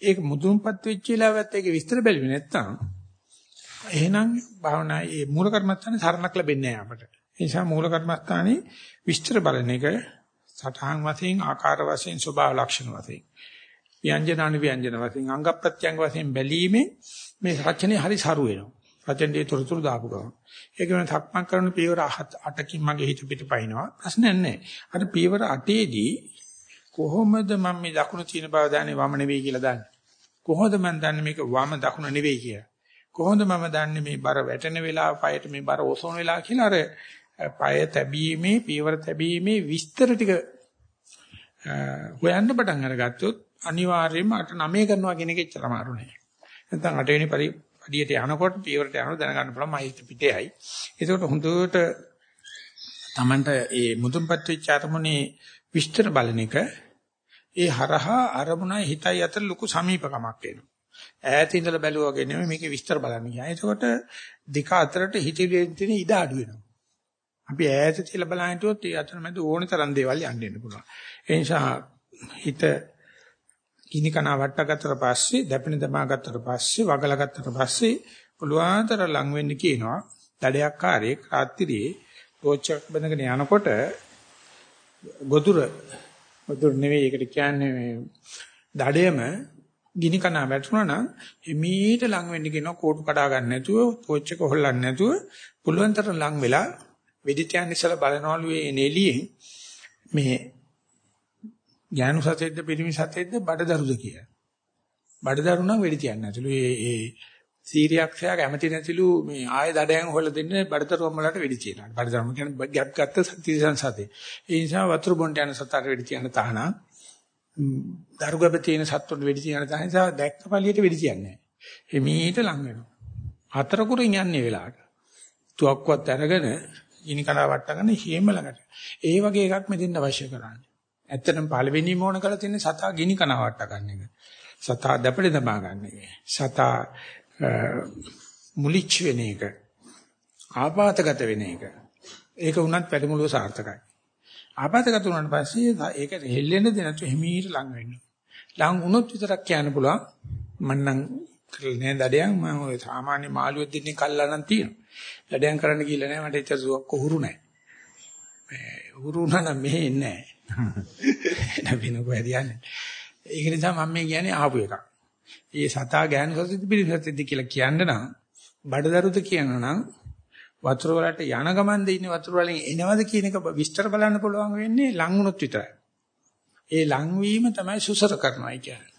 ඒක මුදුන්පත් වෙච්ච වෙලාවත් ඒකේ විස්තර බැලුවේ නැත්තම් එහෙනම් භාවනා මේ මූල කර්මස්ථානේ සරණක් ලැබෙන්නේ නැහැ අපට. ඒ නිසා මූල කර්මස්ථානේ විස්තර බලන එක සටහන් වශයෙන් ආකාර වශයෙන් ස්වභාව ලක්ෂණ වශයෙන් ව්‍යංජනානි ව්‍යංජන වශයෙන් අංග ප්‍රත්‍යංග වශයෙන් බැලීමේ මේ රචනයේ හරි සරු වෙනවා. රචනයේ තොරතුරු දාපු ගමන්. ඒක වෙන තක්මන් කරන පියවර 8කින් මගේ හිත පිට පයින්නවා. ප්‍රශ්නයක් නැහැ. අර පියවර 8ේදී කොහොමද මම මේ දකුණ තියෙන බව දන්නේ වම නෙවෙයි කියලා දන්නේ? කොහොමද මම දන්නේ මේක වම දකුණ නෙවෙයි කියලා? කොහොමද මම දන්නේ මේ බර වැටෙන වෙලාව පයට මේ බර ඔසවන වෙලාව කියලා අර පය තැබීමේ පියවර තැබීමේ විස්තර ටික හොයන්න පටන් අරගත්තොත් අනිවාර්යයෙන්ම අට නමේ කරනවා කියන එක එච්චර අමාරු නෑ. නැත්නම් අටවෙනි පරිපඩියට යනකොට පියවරට යනකොට දැනගන්න පුළුවන් මයිත් පිටේයි. ඒකට හොඳට Tamanට ඒ මුදුන්පත් වෙච්ච අරමුණේ විස්තර බලන එක ඒ හරහා අරමුණයි හිතයි අතර ලොකු සමීපකමක් එනවා. ඈත ඉඳලා බැලුවා වගේ නෙමෙයි මේකේ විස්තර බලන්න ගියා. එතකොට දෙක අතරට හිතේ තියෙන ඉඩ අඩු වෙනවා. අපි ඈත තියලා බලන හිටියොත් ඒ අතර මැද ඕන තරම් දේවල් යන්න එන්න පුළුවන්. ඒ නිසා හිත කිනි කන වට්ටගත්තට පස්සේ දැපෙන දමා ගත්තට පස්සේ වගලා ගත්තට පස්සේ පුළුවන්තර ලඟ වෙන්න කියනවා. දඩයක් කාර්යයක් රාත්‍රියේ ටෝච් බඳගෙන යනකොට ගොදුර ගොදුර නෙවෙයි ඒකට කියන්නේ මේ දඩයම ගිනි කන වැටුණා නම් එමීට ලඟ වෙන්න කියනවා කෝටු කඩා ගන්න නැතුව ටෝච් එක හොල්ලන්නේ නැතුව පුළුවන් තරම් ලඟ වෙලා වෙඩි තියන්න ඉස්සලා බලනවලු මේ නෙලියෙන් මේ ඥානු සතෙද්ද පිරිමි සතෙද්ද බඩදරුද කියලා. බඩදරු නම් වෙඩි තියන්න නැතිලු ඒ ඒ සීරියක්ෂයා කැමති නැතිලු මේ ආය දඩයන් හොල්ල දෙන්න බඩදරු අම්මලාට වෙඩි තියනවා. බඩදරු කියන්නේ ගැප් ගත්ත තිරසන් සතේ. ඒ නිසා වතුර බොන්ට යන සතාට වෙඩි තියන්න තහනම් දරුගබ තියෙන සත්තුන්ට වෙඩි තියන්න තහනම් නිසා දැක්ක පළියට වෙඩි තියන්නේ නැහැ. එමීට ලං වෙනවා. හතර කුරින් යන්නේ වෙලාවට. තුවක්කුවත් අරගෙන ගිනි කලා වට්ටගෙන හේම ළඟට. ඒ වගේ එකක් මෙතෙන් අවශ්‍ය කරන්නේ. ඇත්තටම පළවෙනිම ඕන කරලා තියෙන්නේ සතා ගිනි කන වට ගන්න එක. සතා දැපඩේ දමා ගන්න එක. සතා මුලිච් වෙන එක. ආපాతගත වෙන එක. ඒක උනත් පැටමුළුව සාර්ථකයි. ආපాతගත වුණාට පස්සේ ඒක හෙල්ලෙන්න දෙ නැතු හිමීට ලඟ වෙන්න. ලඟ වුණොත් විතරක් කියන්න පුළුවන් මන්නම් කරන්නේ දඩයන් මම ඔය සාමාන්‍ය මාළුවෙක් දෙන්නේ කල්ලා නම් තියෙනවා. දඩයන් කරන්න කියලා නෑ මට ඉච්ච සුවක් කොහුරු නෑ. මේ හුරු නම් මෙහෙ ඉන්නේ නෑ. නැබින කොහෙද යන්නේ. ඒක නිසා මම මේ කියන්නේ ආපු එකක්. ඒ සතා ගෑනු සතෙදි පිළිසතෙදි කියලා කියන්න නම් බඩදරුද කියනවා නම් වතුර වලට යන ගමන්ද ඉන්නේ වතුර වලින් එනවද කියන එක විස්තර බලන්න පුළුවන් වෙන්නේ ලං වුණොත් විතරයි. ඒ ලං වීම තමයි සුසර කරනවා කියන්නේ.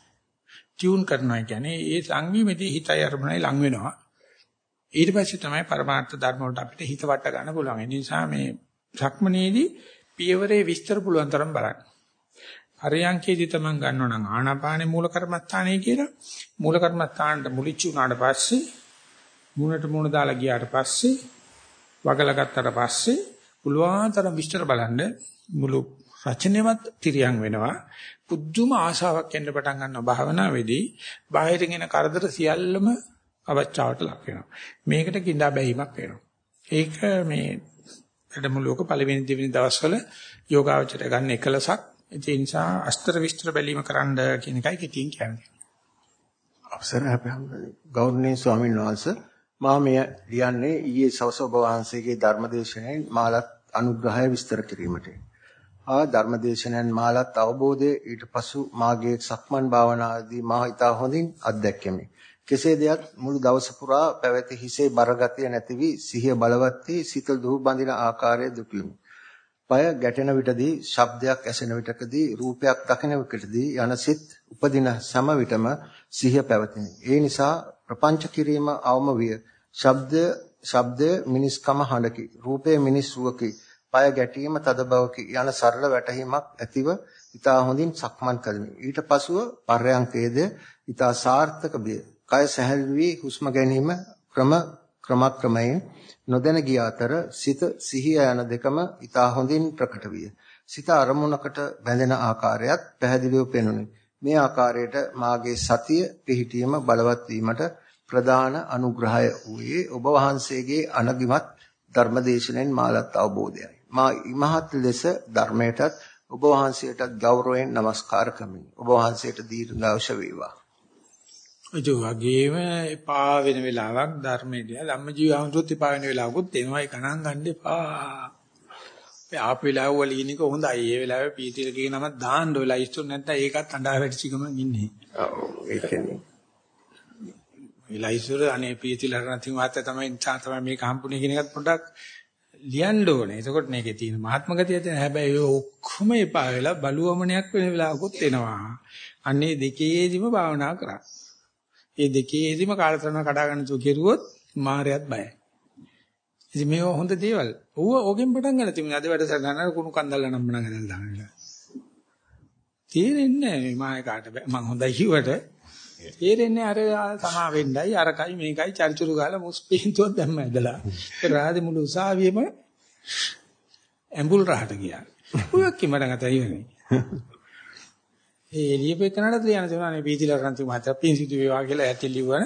ටියුන් කරනවා කියන්නේ ඒ ලං වීමේදී හිතයි අරමුණයි ලං වෙනවා. ඊට පස්සේ තමයි පරමාර්ථ ධර්ම වලට අපිට හිත වට ගන්න පුළුවන්. ඒ නිසා මේ සක්මනේදී පියවරේ විස්තර පුළුවන් තරම් බලන්න. හරියංකේදී තමන් ගන්නව නම් ආනාපානේ මූල කර්මස්ථානයේ කියලා මූල කර්මස්ථානට මුලිච්ච උනාට පස්සේ මුණට මුණ දාලා ගියාට පස්සේ වගලා ගත්තට පස්සේ පුළුවන් තරම් විස්තර බලන්න මුළු රචනෙවත් තිරියන් වෙනවා පුදුම ආශාවක් එන්න පටන් ගන්නවා භාවනාවේදී බාහිරින් එන කරදර සියල්ලම අවචාවට ලක් වෙනවා. මේකට කිඳා බැහිමක් වෙනවා. ඒක මේ වැඩමුළුවක පළවෙනි දෙවෙනි දවස්වල යෝගාවචරය ගන්න එකලසක්. ඒ නිසා අස්තර විස්තර බැලීම කරන්න කියන එකයි කෙටියෙන් කියන්නේ. අවසරයි අපේ ගෞරවනීය ස්වාමීන් වහන්සේ මා මෙය ලියන්නේ ඊයේ සවස ඔබ වහන්සේගේ ධර්මදේශනයෙන් මාලත් අනුග්‍රහය විස්තර කිරීමට. ආ ධර්මදේශනයන් මාලත් අවබෝධයේ ඊට පසු මාගේ සක්මන් භාවනාදී මා ඊට හොඳින් අත්දැක්කෙමි. කෙසේ දෙයක් මුළු දවස පුරා පැවති හිසේ බරගතිය නැති වී සිහිය බලවත් වී සිත දුහු බඳින ආකාරය දුටුවෙමි. পায় ගැටෙන විටදී ශබ්දයක් ඇසෙන විටකදී රූපයක් දකින විටකදී යන සිත් උපදින සම විටම සිහිය පැවතිනි. ඒ නිසා ප්‍රපංච කිරීම අවම විය. ශබ්ද ශබ්දය මිනිස්කම හඬකි. රූපය මිනිස් රුවකි. পায় ගැටීම තද බවකි යන සරල වැටහීමක් ඇතිව ඊට හොඳින් සක්මන් කළෙමි. ඊට පසුව පර්යංකයේද ඊට සාර්ථක බිය. කය සැහැල්ලු වී හුස්ම ගැනීම ක්‍රම ක්‍රමක්‍රමයෙන් නොදැන ගිය අතර සිත සිහිය යන දෙකම ඊට හොඳින් ප්‍රකට විය. සිත අරමුණකට බැඳෙන ආකාරයත් පැහැදිලිව පෙනුනි. මේ ආකාරයට මාගේ සතිය පිහිටීම බලවත් වීමට ප්‍රධාන අනුග්‍රහය වූයේ ඔබ වහන්සේගේ අනගිමත් ධර්මදේශනෙන් මාලත් අවබෝධයයි. මා ඉමහත් ලෙස ධර්මයටත් ඔබ වහන්සේටත් ගෞරවයෙන් নমස්කාර කරමි. ඔබ වහන්සේට දීර්ඝායුෂ වේවා. ඒ වගේම එපා වෙන වෙලාවක් ධර්මයේදී ධම්මජීව ආමතුත් එපා වෙන වෙලාවකුත් එනවා ඒ ගණන් ගන්න එපා. ඒ ආප වෙලාව වල ඉන්නක හොඳයි. ඒ වෙලාවේ පීතිල කියන නම දාන්න වෙලා ඉස්සුන් නැත්නම් ඒකත් අඬා වැටිච්ච ගමන් ඉන්නේ. ඔව් ඒ කියන්නේ. විලයිසුර අනේ පීතිල රණතින් වාත තමයි තා තමයි මේක හම්බුනේ කියන එකත් පොඩ්ඩක් ලියන්න ඕනේ. එතකොට මේකේ තියෙන මහත්ම ගතිය තියෙන හැබැයි ඔය ඔක්කොම එපා වෙලා බලුවමනයක් වෙන වෙලාවකුත් එනවා. අන්නේ දෙකේදිම භාවනා කරා. ඒ දෙකේදිම කාලතරණ කඩා ගන්න තු කෙරුවොත් මායයත් බයයි. ඉතින් මේව හොඳ දේවල්. ඌව ඕකෙන් පටන් ගන්න තිබුණේ අද වැඩසටහන කුණු කන්දල්ලා නම් මනම් හදලා දානවා. තේරෙන්නේ නැහැ මේ මායකාට මං හොඳයි කිව්වට තේරෙන්නේ අර සමා වෙන්නයි අරකයි මේකයි චර්චුරු ගාලා මුස්පීන්තුවක් දැම්ම ඇදලා. ඒ රාදේ මුළු උසාවියේම ඇඹුල් රහට ගියා. ඔයක් කිමඩ ගත ඉවරනේ. ඒ එළියපෙකනට ලියන තුනනේ බීතිලා රන්ති මහත්තයා පින් සිදු වේවා කියලා ඇති ලිව්වන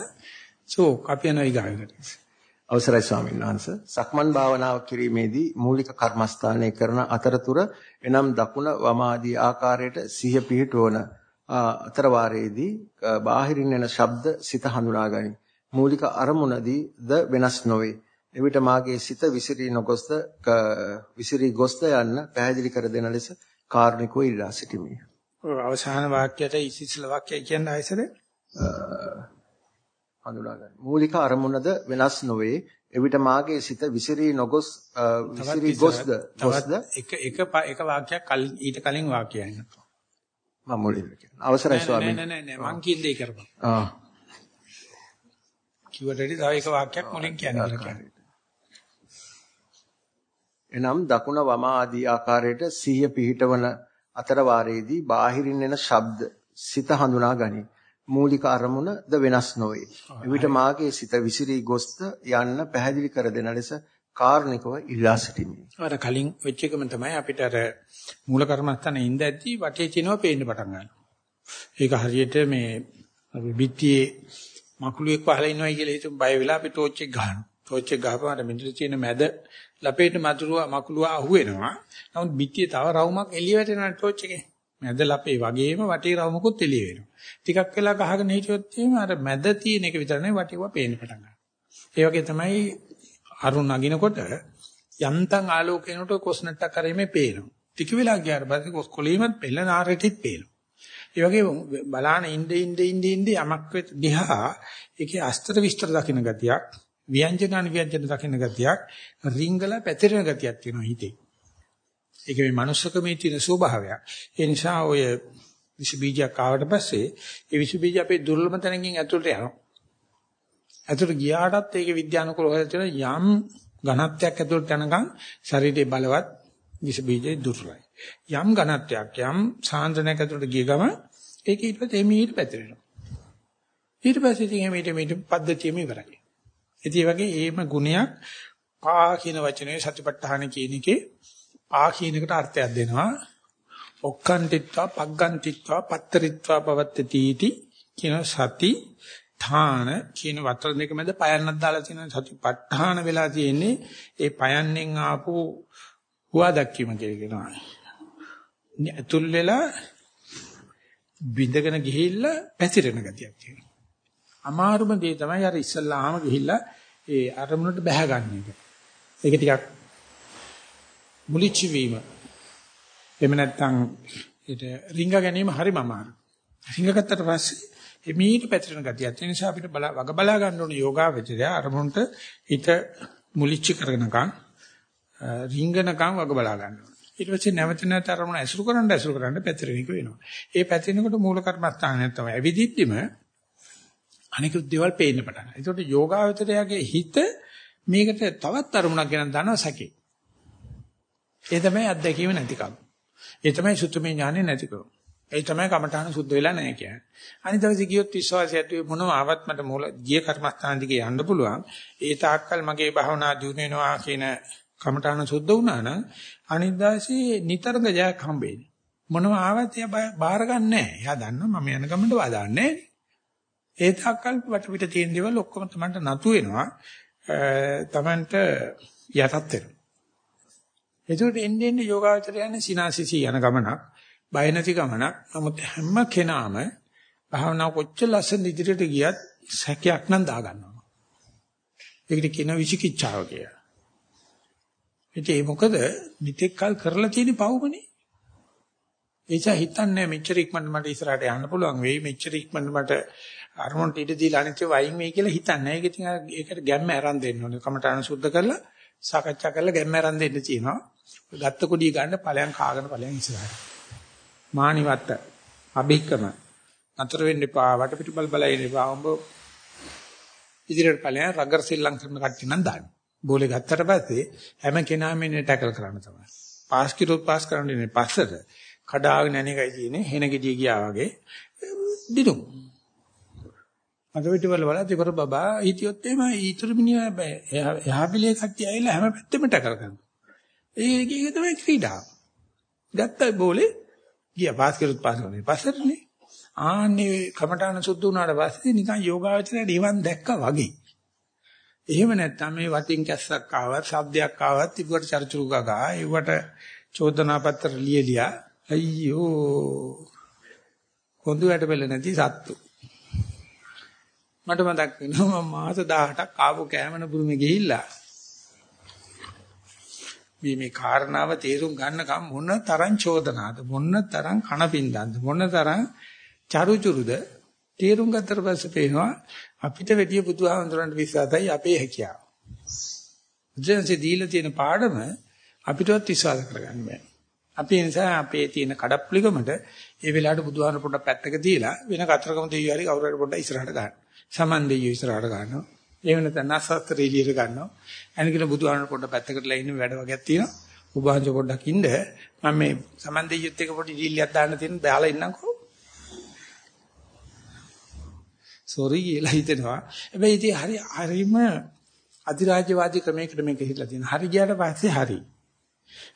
සෝ අපි යනවා ඊගාවෙකට. අවසරයි ස්වාමීන් වහන්සේ සක්මන් භාවනාව කිරීමේදී මූලික කර්මස්ථානය කරන අතරතුර එනම් දකුණ වම ආදී ආකාරයට සිහිය පිහිටවන අතර වාරයේදී බාහිරින් එන ශබ්ද සිත හඳුනාගනි. මූලික අරමුණදී ද වෙනස් නොවේ. එවිට මාගේ සිත විසිරී නොගොස්ද විසිරී ගොස්ද යන්න පැහැදිලි කර දෙන ලෙස කාරුණිකව ඉල්ලා සිටිමි. අවසාන වාක්‍යයට ඉසිසල වාක්‍යය කියන්නේ ආයසද? හඳුනාගන්න. මූලික අරමුණද වෙනස් නොවේ. එවිට මාගේ සිත විසිරී නොගොස් විසිරී ගොස්ද ගොස්ද එක එක එක වාක්‍යයක් ඊට කලින් වාක්‍යයක් මම මුලින්ම කියන. අවසරයි ස්වාමීන් නෑ නෑ නෑ මං කියන දේ කරපන්. ආ. කිව්වට තව එක වාක්‍යයක් මුලින් කියන්න. එනම් දකුණ වම ආදී ආකාරයට සිහිය පිහිටවන අතර වාරයේදී බාහිරින් එන ශබ්ද සිත හඳුනා ගනී. මූලික අරමුණ ද වෙනස් නොවේ. එවිට මාගේ සිත විසිරී ගොස්ත යන්න පැහැදිලි කර දෙන ලෙස කාර්නිකව ඉල්ලා සිටිමි. අර කලින් වෙච්ච එකම තමයි අපිට අර මූල කර්මස්ථානේ ඉඳද්දී වටේ චිනව පේන්න පටන් ගන්නවා. ඒක හරියට මේ අපි පිටියේ මකුළුවෙක් පහලා ඉනවයි කියලා හිතුම් බය වෙලා අපි ටෝච් එක ගහනවා. ටෝච් එක ගහපුවාම අර මිදුලේ තියෙන මැද ලපේට මතුරුවා මකුළුවා අහුවෙනවා. නමුත් පිටියේ තව රවුමක් එළිය වැටෙනවා ටෝච් එකේ. මැද ලපේ වගේම වටේ රවුමකුත් එළිය වෙනවා. ටිකක් වෙලා ගහගෙන හිටියොත් එහෙම අර මැද තියෙන එක විතර නෙවෙයි වටේව පේන්න පටන් ගන්නවා. ඒ වගේ තමයි අරුණ නගිනකොට යන්තම් ආලෝකේනට කොස්නට්ටක් කරෙමේ පේනවා. ටික වෙලා ගියාට පස්සේ කොස් කොලීමත් පෙළ නාරෙටිත් පේනවා. ඒ වගේ බලාන ඉnde ඉnde ඉnde ඉnde යමක් දිහා ඒකේ අස්තර විස්තර දකින්න ගතියක් ව්‍යංජන අනිව්‍යංජන දකින්න ගතියක් රිංගල පැතිරෙන ගතියක් තියෙනවා හිතේ. ඒක මේ manussකමේ තියෙන ස්වභාවයක්. ඒ නිසා ඔය විස බීජයක් ආවට පස්සේ ඒ විස බීජ අපේ දුර්ලභ තැනකින් ඇතුළට යනවා. ඇතුළට ගියාටත් ඒක විද්‍යානුකූලව හොයලා තියෙන යම් ඝනත්වයක් ඇතුළට යනකම් ශරීරයේ බලවත් විස බීජේ දුර්වලයි. යම් ඝනත්වයක් යම් සාන්ද්‍රණයක් ඇතුළට ගිය ගම ඒක ඊට පස්සේ එමීට පැතිරෙනවා. ඊට පස්සේ ඉතින් එමීට මේට පද්ධතියම ඉවරයි. ඉතින් ඒ වගේ ඒම ගුණයක් පා කියන වචනේ සතිපට්ඨාන කියන එකේ පා කියන එකට අර්ථයක් දෙනවා. ඔක්කන්තිත්වා පග්ගන්තිත්වා පත්තරිත්වා පවත්තති කියන සති ථාන කියන වතර දෙක මැද පයන්නක් දාලා තියෙන සතිපට්ඨාන වෙලා තියෙන්නේ ඒ පයන්නෙන් ආපු හුවා දැක්වීම කියලා කියනවා. අතුල් වෙලා බින්දගෙන ගිහිල්ලා පැතිරෙන ගතියක් තියෙනවා. අමාරුම දේ තමයි අර ඉස්සල්ලාම ගිහිල්ලා ඒ අරමුණට බැහැ ගන්න එක. ඒක ටිකක් මුලිච්ච වීම. එහෙම නැත්නම් ඒක රිංග ගැනීම හරිම අමාරුයි. රිංග ගත්තට පස්සේ එමීට පැතිරෙන ගතියක්. ඒ නිසා අපිට බල වග බලා ගන්න ඕනේ යෝගාවචරය අරමුණට හිත මුලිච්ච කරගෙනකම් රිංගනකම් වග බලා ගන්න ඕනේ. ඊට පස්සේ නැවත නැවත අරමුණ ඇසුරු කරන්න ඇසුරු කරන්න පැතිරෙන එක වෙනවා. ඒ පැතිරෙනකොට මූල කර්මස්ථානය තමයි ඇවිදිද්දිම අනිකුත් දේවල් පේන්න පටන් ගන්නවා. ඒකට යෝගාවචරයාගේ හිත මේකට තවත් අරමුණක් ගැන දනවා සැකේ. ඒ තමයි අත්දැකීම නැතිකම. ඒ තමයි සුත්තමේ ඥානෙ නැතිකම. ඒ තමයි කමඨාන සුද්ධ වෙලා නැහැ කියන්නේ. අනිත් දවසේ ගියොත් විශ්වාසය ඇති මොනව ආවත් මට මූල ගිය කර්මස්ථාන දිගේ යන්න පුළුවන්. ඒ තාක්කල් මගේ භාවනා දියුණු වෙනවා කියන කමඨාන සුද්ධ වුණා නම් අනිත් දවසේ නිතරම ජයක් හම්බෙන්නේ. මොනව ආවත් එයා බාර ගන්න නැහැ. එයා දන්නවා මම යන ගමන්ට වාදාන්නේ ඒ තාක්කල් වටපිට තියෙන දේවල් ඔක්කොම තමන්ට නතු වෙනවා. තමන්ට යටත් වෙනවා. ඒකට එන්නේ එන්නේ යෝගාවචරය යන්නේ සිනාසිසි යන ගමනක්. බය නැති ගමනක්. නමුත් හැම කෙනාම භාවනාව කොච්චර ලස්සන ඉදිරියට ගියත් සැකයක් නම් දා ගන්නවා. ඒකට කියන විචිකිච්ඡාව කියලා. ඒ මොකද නිතෙක් කල් කරලා තියෙන පවුමනේ. ඒචා හිතන්නේ මෙච්චර ඉක්මනට මට ඉස්සරහට යන්න පුළුවන් වෙයි මෙච්චර ඉක්මනට මට අරමුණට ඉඩ දීලා අනිත් වයින් වෙයි කියලා හිතන්නේ. ඒක ඉතින් ඒකට ගැම්ම අරන් දෙන්න ඕනේ. කමටහන සුද්ධ කරලා සාකච්ඡා කරලා ගැම්ම අරන් දෙන්න තියෙනවා. ගත්ත කුඩිය ගන්න ඵලයන් කාගෙන ඵලයන් ඉස්සරහට. මානිවත්ත අභික්කම අතර වෙන්න එපා වටපිට බල බල ඉන්න එපා. උඹ ඉදිරියට ඵලයන් රගර් සිල්ලම් කරන කට්ටිය නම් දාන්න. බෝලේ ගත්තට පස්සේ හැම කෙනාම ඉන්නේ ටැකල් කරන්න තමයි. පාස් කිරුත් පාස් කරන්න ඉන්නේ පස්සට. කඩාගෙන යන එකයි තියෙන්නේ. හෙන ගෙඩිය ගියා වගේ. දිනු. අද පිටවල බලද්දි කර බබා හිටියොත් එහෙම ඊතර මිනිහා බෑ. එහා පිළේ කට්ටිය ඇවිල්ලා හැම පැත්තෙම ටැකල් කරනවා. ඒක ඒක තමයි ක්‍රීඩාව. ගත්ත බෝලේ ගියා පාස් කරුත් පාස් කරන්නේ. පස්සටනේ. ආන්නේ කමඨාන සුද්ධ වුණාට පස්සේ නිකන් යෝගාවචරය නිවන් දැක්කා වගේ. එහෙම නැත්නම් මේ වටින් කැස්සක් ආවත්, ශබ්දයක් ආවත් ඉබුවට චර්චුරු ගගා, ඒවට චෝදනා පත්‍ර ලියලියා අයියෝ කොඳු වැට පෙළ නැති සත්තු. මට මතක් වෙනවා මම මාස 18ක් ආපු කෑමන බුරුමේ ගිහිල්ලා මේ මේ කාරණාව තේරුම් ගන්නකම් මොන තරම් චෝදනාද මොන තරම් කණපින්දන්ද මොන තරම් චරුචුරුද තේරුම් ගත්තට පස්සේ පේනවා අපිට වැඩිය බුදුහාමුදුරන්ට විශ්වාසයි අපේ හැකියාව. ජනසේ දීලා තියෙන පාඩම අපිටවත් විශ්වාස කරගන්න බෑ. අපි නිසා අපේ තියෙන කඩප්පුලිකමට ඒ වෙලාවට බුදුහාමුදුර පොඩ්ඩක් පැත්තක තියලා වෙන කතරගම දෙවියෝ හරි කවුරු හරි පොඩ්ඩක් ඉස්සරහට ගන්න. සමන් දෙවියෝ ඉස්සරහට ගන්නවා. එහෙම නැත්නම් නස්සතර එළියට ගන්නවා. අනිකල බුදුහාමුදුර පොඩ්ඩක් පැත්තකටලා ඉන්න වැඩ වගේක් තියෙනවා. උභාංශ පොඩ්ඩක් ඉන්න මම මේ සමන් දෙවියොත් එක පොඩි ඩීලියක් දාන්න තියෙන බෑලා ඉන්නම්කෝ. සෝරි කියලා හිතෙනවා. හැබැයි ඉතින් හරි හරිම අධිරාජ්‍යවාදී ක්‍රමයකට මේක හිටලා තියෙනවා. හරි ගියාට පස්සේ හරි.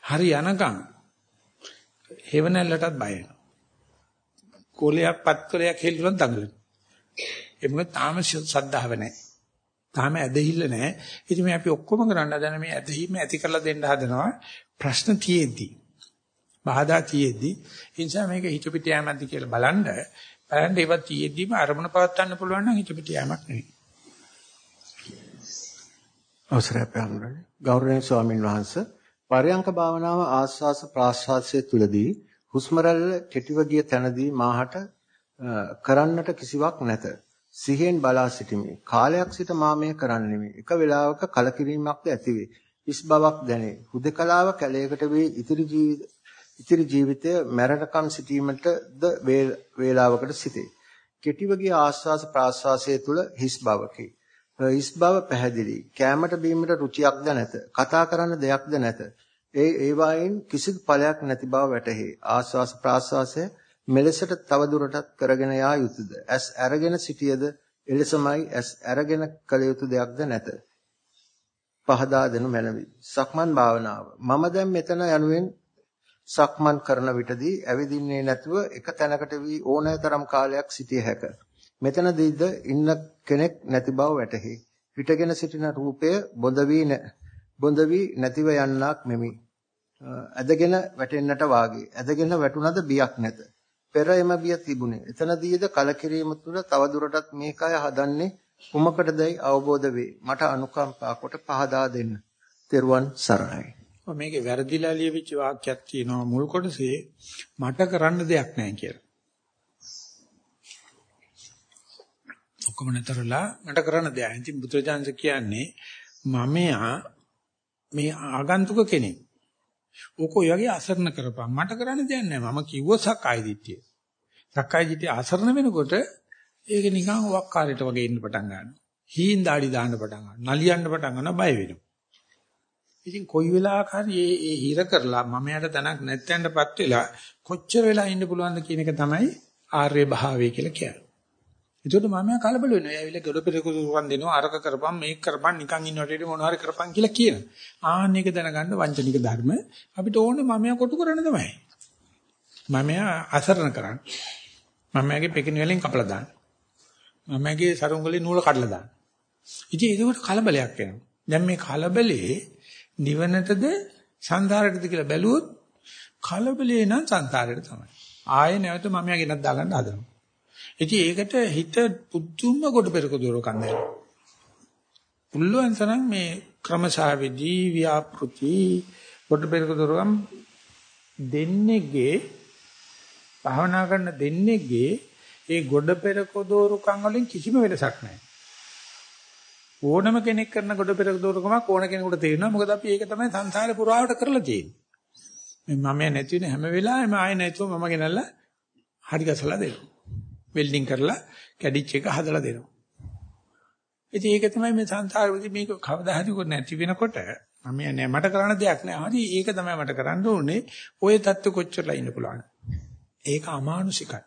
හරි යනකම් හේවණල්ලටත් බය වෙනවා. කොලයක් පත්කලයක් හෙල්ලුවන් දඟලන. ඒ මොකද තාම සද්ධාව නැහැ. තාම ඇදහිල්ල නැහැ. ඉතින් මේ අපි ඔක්කොම කරන්න හදන මේ ඇදහිීම ඇති කරලා දෙන්න හදනවා ප්‍රශ්න තියෙද්දි. බාධා තියෙද්දි. ඒ නිසා මේක හිත පිට යෑමක්ද කියලා බලන්න බලන්න ඒවත් තියෙද්දිම අරමුණ පවත්වන්න පුළුවන් නම් හිත පිට යෑමක් නෙවෙයි. අවසරයි අපේ ගෞරවනීය ස්වාමින් වහන්සේ පරයන්ක භාවනාව ආස්වාස ප්‍රාස්වාසයේ තුලදී හුස්ම රැල්ල කෙටිව ගිය තැනදී මාහට කරන්නට කිසිවක් නැත. සිහියෙන් බලා සිටිමි. කාලයක් සිට මා මේ කරන්නෙමි. එක වේලාවක කලකිරීමක්ද ඇතිවේ. ඉස් බවක් දැනේ. හුදකලාව කැලයකට වේ ඉතිරි ජීවිත ඉතිරි ජීවිතය මැරණකම් සිටීමටද වේලාවකට සිටේ. කෙටිව ගිය ආස්වාස ප්‍රාස්වාසයේ තුල හිස් බවකි. ඉස් බව පැහැදිලි. කැමට බීමට රුචියක්ද නැත. කතා කරන්න දෙයක්ද නැත. ඒ ඒ වයින් කිසිදු ඵලයක් නැති බව වැටහි. ආස්වාස ප්‍රාස්වාසය මෙලෙසට තව දුරටත් කරගෙන යා යුතුයද? ඇස් අරගෙන සිටියද එලෙසමයි ඇස් අරගෙන කළ යුතු දෙයක්ද නැත. පහදා දෙනු මැනවි. සක්මන් භාවනාව. මම දැන් මෙතන යනුවෙන් සක්මන් කරන විටදී ඇවිදින්නේ නැතුව එක තැනකට වී ඕනෑතරම් කාලයක් සිටිය හැක. මෙතනදීද ඉන්න කෙනෙක් නැති බව වැටහි. හිටගෙන සිටින රූපය බොඳ වී බොඳ වී නැතිව යන්නක් මෙමි. ඇදගෙන වැටෙන්නට වාගේ. ඇදගෙන වැටුණද බියක් නැත. පෙර එම බිය තිබුණේ. එතනදීද කලකිරීම තුළ තවදුරටත් මේ කය හදන්නේ කුමකටදයි අවබෝධ වේ. මට අනුකම්පා කොට පහදා දෙන්න. තෙරුවන් සරණයි. මේකේ වැරදිලා ලියවිච්ච වාක්‍යයක් තියෙනවා මුල් කොටසේ මට කරන්න දෙයක් නැහැ කියලා. ඔක්කොම නතරලා මට කරන්න දෙයක්. ඉතින් බුදුරජාණන් කියන්නේ මමයා මේ ආගන්තුක කෙනෙක්. ඕක ඔය වගේ අසරණ කරපන්. මට කරන්න දෙයක් නැහැ. මම කිව්ව සක්කාය දිට්ඨිය. සක්කාය දිට්ඨිය අසරණ වෙනකොට ඒක නිකන් වක්කාරයට වගේ ඉන්න පටන් ගන්නවා. හීන් දාඩි දාන්න පටන් ගන්නවා. නලියන්න පටන් ගන්නවා බය වෙනවා. ඉතින් කොයි වෙලාවක හරි ඒ ඒ හිර කරලා මම යට තනක් නැත්තෙන්ටපත් වෙලා කොච්චර වෙලා ඉන්න පුළුවන්ද කියන එක තමයි ආර්ය භාවය කියලා කියන්නේ. ඒකට මම කලබල වෙනවා. එයාවිල ගොඩ පෙරකුරුවන් දෙනවා අරක කරපම් මේක කරපම් නිකන් ඉන්නවට වඩා මොනවා හරි කරපම් කියලා කියනවා. ආන්න එක දැනගන්න වංචනික ධර්ම අපිට ඕනේ මම කොටු කරන්න තමයි. මම අසරණ කරන්න. මමගේ පෙකින වලින් කපලා දාන්න. මමගේ සරුංගලේ නූල කඩලා දාන්න. ඉතින් ඒකට කලබලයක් වෙනවා. දැන් මේ කලබලේ නිවනටද සංසාරයටද කියලා බැලුවොත් කලබලේ නම් සංසාරයට තමයි. ආයෙ නැවත මම ගෙනත් දාගන්න හදනවා. ඉතින් ඒකට හිත පුදුම කොට පෙරක දොර කන්නේ. පුළුවන් තරම් මේ ක්‍රමසාවේදී ව්‍යාපෘති කොට පෙරක දොරම් දෙන්නේගේ භාවනා කරන දෙන්නේගේ ඒ ගොඩ පෙරක දොරකම් වලින් කිසිම වෙනසක් නැහැ. ඕනම කෙනෙක් කරන කොට පෙරක දොරකමක් ඕන කෙනෙකුට තේරෙනවා. මොකද අපි ඒක තමයි සංසාරේ පුරාවට කරලා තියෙන්නේ. මම නැති වෙන හැම වෙලාවෙම ආයෙ නැතුව මම ගෙනල්ලා හරි ගසලා දෙනවා. වෙල්ඩින් කරලා කැඩිච් එක හදලා දෙනවා. ඉතින් ඒක තමයි මේ සංසාරෙදි මේක කවදා හරි කර නැති වෙනකොට මම නෑ මට කරන්න දෙයක් නෑ. හරි ඒක තමයි මට කරන්න ඕනේ. ওই தත්තු කොච්චරලා ඉන්න පුළුවන්. ඒක අමානුෂිකයි.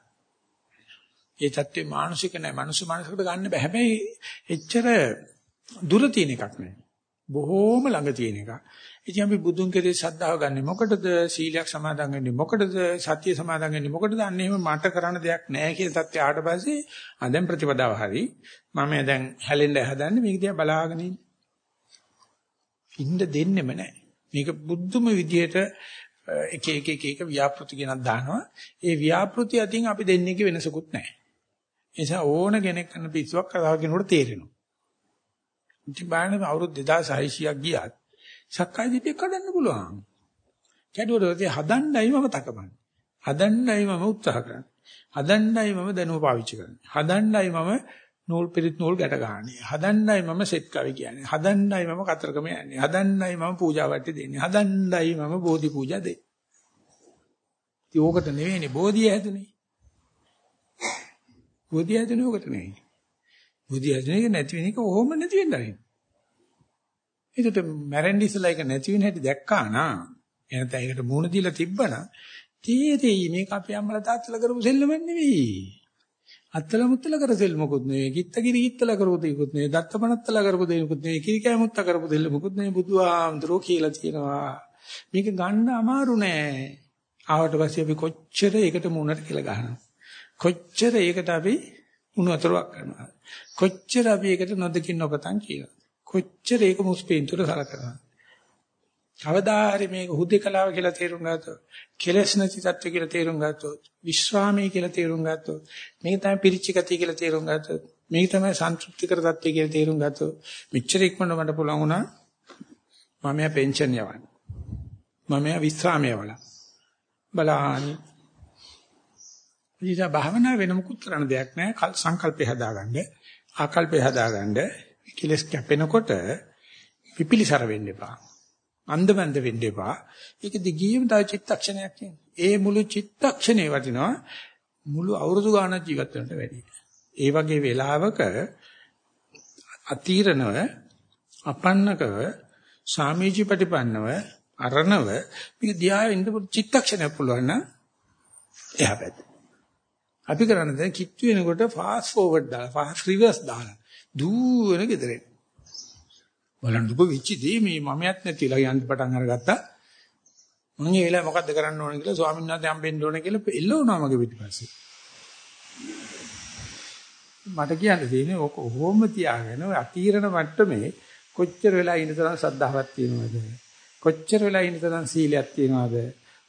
ඒ தත්ත්වේ මානසික නෑ. මනුස්ස මනසකට ගන්න බෑ. හැබැයි එච්චර දුර තියෙන එකක් නෑ. බොහෝම ළඟ තියෙන එකක්. ඉතින් අපි බුදුන් කෙරේ ශ්‍රද්ධාව ගන්නෙ මොකටද? සීලයක් සමාදන් වෙන්නේ මොකටද? සත්‍ය සමාදන් වෙන්නේ මොකටද? අන්න එහෙම මට කරන්න දෙයක් නැහැ කියන තත්ත්වයට ආවට පස්සේ ආ දැන් ප්‍රතිපදාව හරි. මම දැන් හැලෙන්න හදන්නේ මේක දිහා බලාගෙන ඉන්න. ඉන්න දෙන්නෙම නැහැ. මේක බුද්ධම විදියට එක එක එක එක ව්‍යාපෘති ගෙනත් දානවා. ඒ ව්‍යාපෘති අතින් අපි දෙන්නේ වෙනසකුත් නැහැ. ඒ නිසා ඕන කෙනෙක් කරන පිස්සුවක් කතාව කෙනෙකුට තේරෙනවා. ඉතින් බලන්න අවුරුදු 2600ක් ගියත් සක්කාය දිට්ඨිය කඩන්න පුළුවන්. කැඩුවට හදන්නයි මම තකමන්නේ. හදන්නයි මම උත්සාහ කරන්නේ. හදන්නයි මම දැනුම පාවිච්චි කරන්නේ. හදන්නයි මම නූල් පිරිත් නූල් ගැට ගන්නන්නේ. හදන්නයි මම සෙත් කවි කියන්නේ. හදන්නයි මම කතරගම යන්නේ. හදන්නයි මම පූජා වට්ටි දෙන්නේ. හදන්නයි මම බෝධි පූජා දෙන්නේ. ඉතින් ඕකට නෙවෙයිනේ බෝධිය හැදුනේ. බෝධිය හැදුනේ ඕකට නෙවෙයි. බෝධිය හැදුනේ නැති වෙන එක ඕම නැති වෙන්න ආරින්. ඒකට මැරෙන්න ඉස්සලා ඒක නැති වෙන හැටි දැක්කා නා. එනත ඒකට මූණ දීලා තිබ්බනම් තීරේ මේක අපේ අම්මලා තාත්තලා කරපු සෙල්ලමක් නෙවෙයි. අත්තල මුත්තල කර සෙල්ලමකුත් නෙවෙයි. කිත්තගිරි කිත්තල කරපු දෙයක්කුත් නෙවෙයි. දත්තපනත්තල කරපු දෙයක්කුත් නෙවෙයි. කිරිකෑ මුත්ත කරපු දෙයක්කුත් නෙවෙයි. බුදුහාමුදුරෝ කියලා තියෙනවා. මේක ගන්න අමාරු නෑ. ආවට පස්සේ අපි කොච්චර ඒකට මූණට කියලා ගහනවා. කොච්චර ඒකට අපි උණු වතුරක් කරනවා. කොච්චර අපි ඒකට නොදකින් නොපතන් කියනවා. කොච්චර ඒක මුස්පීන්තුර සලකනවා. කවදා හරි මේක හුදේකලාව කියලා තේරුම් ගත්තොත්, කෙලස් නැති තත්ත්ව කියලා තේරුම් ගත්තොත්, විශ්‍රාමයේ කියලා තේරුම් ගත්තොත්, මේක තමයි පිරිච්ච ගතිය කියලා තේරුම් ගත්තොත්, මේක තමයි සන්තුෂ්ටිකර තත්ත්වය කියලා තේරුම් ගත්තොත්, මෙච්චර ඉක්මනට මට පුළුවන් වුණා මම යා පෙන්ෂන් යවන්න. මම යා විශ්‍රාමය වල. බලානි. ඉතින් භාවනා වෙන මුකුත් කරන්න දෙයක් නැහැ. සංකල්පය හදාගන්න, ආකල්පය හදාගන්න කෙලස් කැපෙනකොට පිපිලිසර වෙන්න එපා. අන්ධබන්ද වෙන්න එපා. ඒක දිගියම තව චිත්තක්ෂණයක් ඒ මුළු චිත්තක්ෂණේ වටිනවා මුළු අවුරුදු ගානක් ජීවත් වෙනට වැඩි. ඒ වගේ වෙලාවක අතීරණව අපන්නකව සාමීචි ප්‍රතිපන්නව අරණව මේක දිහා ඉන්න චිත්තක්ෂණයක් පුළුවන් නම් එහා පැත්ත. අපි කරන්නේ දැන් කිට්ටු වෙනකොට ෆාස්ට් ෆෝවර්ඩ් දාලා ෆාස්ට් රිවර්ස් දාලා දුවන ගෙදරේ. බලන්නකො වෙච්ච දේ මේ මමයක් නැතිලා යන්න පටන් අරගත්තා. මම ඒ වෙලාවේ මොකද්ද කරන්න ඕන කියලා ස්වාමීන් වහන්සේ හම්බෙන්න ඕන කියලා එල්ල වුණා මගේ පිටිපස්සේ. මට කියන්න තියෙන්නේ ඔක ඔහොම තියාගෙන ඔය අතීරණ මට්ටමේ කොච්චර වෙලා ඉන්න තරම් සද්ධාවක් තියෙනවද? කොච්චර වෙලා ඉන්න තරම් සීලයක් තියෙනවද?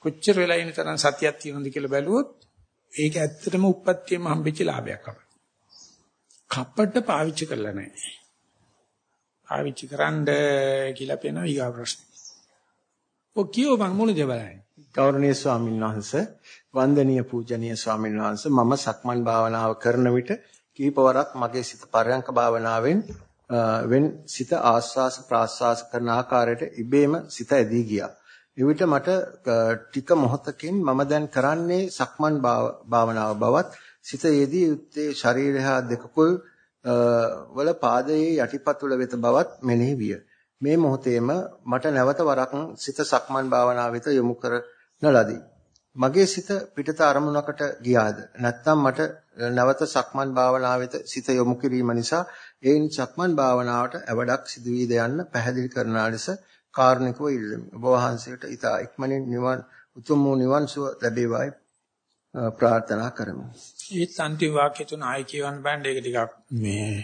කොච්චර වෙලා ඉන්න තරම් සතියක් තියෙනවද කියලා බැලුවොත් ඒක ඇත්තටම උප්පත්තියම හම්බෙච්ච ලාභයක් අපට. කප්පට පාවිච්චි කරලා නැහැ. පාවිච්චි කරන්න කියලා පේනවා ඊගා ප්‍රශ්න. ඔය කියෝ මං මොන දෙවලයි. ගෞරවනීය ස්වාමීන් වහන්සේ වන්දනීය පූජනීය ස්වාමීන් වහන්සේ මම සක්මන් භාවනාව කරන විට කීපවරක් මගේ සිත පරයන්ක භාවනාවෙන් වෙන් සිත ආස්වාස ප්‍රාස්වාස කරන ආකාරයට ඉබේම සිත ඇදී ගියා. එවිට මට ටික මොහොතකින් මම දැන් කරන්නේ සක්මන් භාවනාව බවත් සිත යෙදී යුත්තේ ශරීරය හා දෙකකුල් වල පාදයේ යටිපතුල වෙත බවත් මෙනෙහි විය. මේ මොහොතේම මට නැවත වරක් සිත සක්මන් භාවනාව වෙත යොමු කරන ලදී. මගේ සිත පිටත අරමුණකට ගියාද නැත්නම් මට නැවත සක්මන් භාවනාව වෙත සිත යොමු කිරීම නිසා ඒන් සක්මන් භාවනාවට අවඩක් සිදු වී යන්න පැහැදිලි කරන ලෙස කාරුණිකව ඉල්ලමි. ඔබ වහන්සේට ඊට ඉක්මනින් නිවන් උතුම් වූ නිවන් සුව ලැබේවායි ප්‍රාර්ථනා කරමි. ඒත් අන්තිම වාක්‍ය තුන ආයි කියවන්න බෑනේ ඒක ටිකක් මේ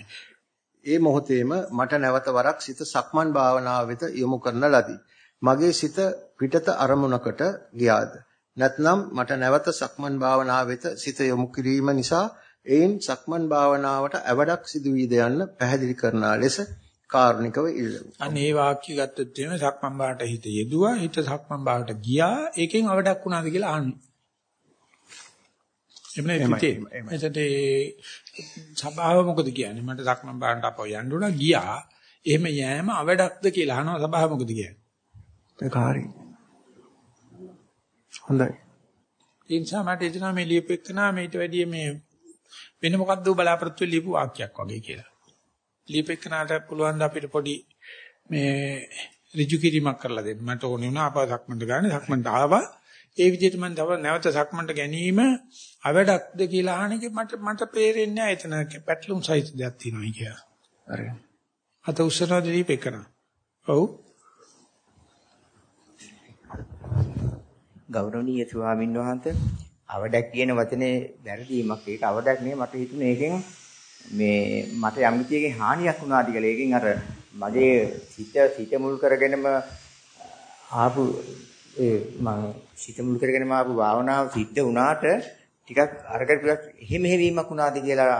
ඒ මොහොතේම මට නැවත වරක් සිත සක්මන් භාවනාව වෙත යොමු කරන ලදී. මගේ සිත පිටත අරමුණකට ගියාද නැත්නම් මට නැවත සක්මන් භාවනාව වෙත සිත යොමු කිරීම නිසා එයින් සක්මන් භාවනාවට අවඩක් සිදු වී යන්න පැහැදිලි කරන ලෙස කාරුණිකව ඉල්ලමි. අනේ වාක්‍ය ගත්තොත් එහෙම සක්මන් භාවට හිත යෙදුවා හිත සක්මන් භාවට ගියා ඒකෙන් අවඩක් වුණාද කියලා අහන්නේ. එමනේ පිටේ. එතකොට සබාව මොකද කියන්නේ? මට සක්මන් භාවන්ට අපව යන්න උනා ගියා. එහෙම යෑම අවඩක්ද කියලා අහනවා සබාව මොකද කියන්නේ? ඒක හරි. හොඳයි. ඒ නිසා මට එදිනා මේ ලියපෙකනා මේට වැඩිය මේ වෙන මොකද්ද බලාපොරොත්තු ලියපු වාක්‍යයක් වගේ කියලා. ලියපෙකනාට පුළුවන් ද අපිට පොඩි මේ ඍජු කිරීමක් කරලා දෙන්න. මට ඕනේ වුණා අපව සක්මන්ට ගන්න සක්මන්ට ආවා. ඒ විදිහට මම තව නැවත සක්මන්ට ගැනීම අවඩක්ද කියලා අහන එක මට මට පේරෙන්නේ නැහැ එතන පැටලුම් සහිත දෙයක් තියෙනවා කියලා. හරි. අත උස්සනවා දීපේකන. ඔව්. ගෞරවනීය ස්වාමින් වහන්සේ අවඩක් කියන වචනේ වැරදීමක් ඒක අවඩක් නෙවෙයි මට හිතුනේ ඒකෙන් මේ මට යම් කිසියකින් හානියක් වුණාද කියලා ඒකෙන් අර මගේ සිත සිත මුල් කරගෙනම ආපු ඒ මම සිත මුල් කරගෙනම ආපු භාවනාව සිද්ධ වුණාට ටිකක් අරකට ටිකක් එහෙම හැවීමක් වුණාද කියලා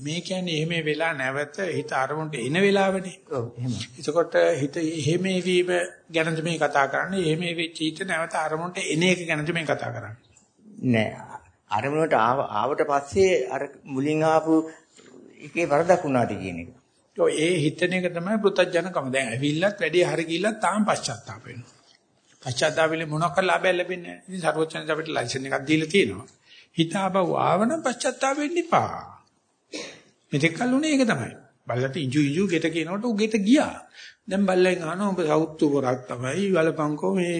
මේ කියන්නේ එහෙම වෙලා නැවත හිත අරමුණට එන වෙලාවනේ. ඔව් එහෙම. එතකොට හිත එහෙම වීම ගැනද මේ කතා කරන්නේ. එහෙම වෙච්ච හිත නැවත අරමුණට එන එක ගැනද මේ කතා කරන්නේ. නෑ. අරමුණට ආවට පස්සේ අර මුලින් ආපු එකේ වරදක් වුණාද කියන එක. ඔව් ඒ හිතන එක තමයි පෘථජනකම. දැන් ඇවිල්ලත් වැඩි හරි ගිහිල්ලත් තාම පශ්චාත්තාප වෙනවා. පශ්චාත්තාපෙලි මොනක් කරලා ලාභයක් ලැබෙන්නේ නැහැ. ඉතින් සර්වචනස අපිට ලයිසන් එකක් දීලා තියෙනවා. හිතාබව ආවනම් පශ්චාත්තාප වෙන්න එපා. මෙතෙක් කල්ුනේ ඒක තමයි. බල්ලට ඉජු ඉජු ගෙට කියනකොට ඌ ගෙට ගියා. දැන් බල්ලෙන් අහනවා ඔබ සවුත්තු පොරක් තමයි වලපංකෝ මේ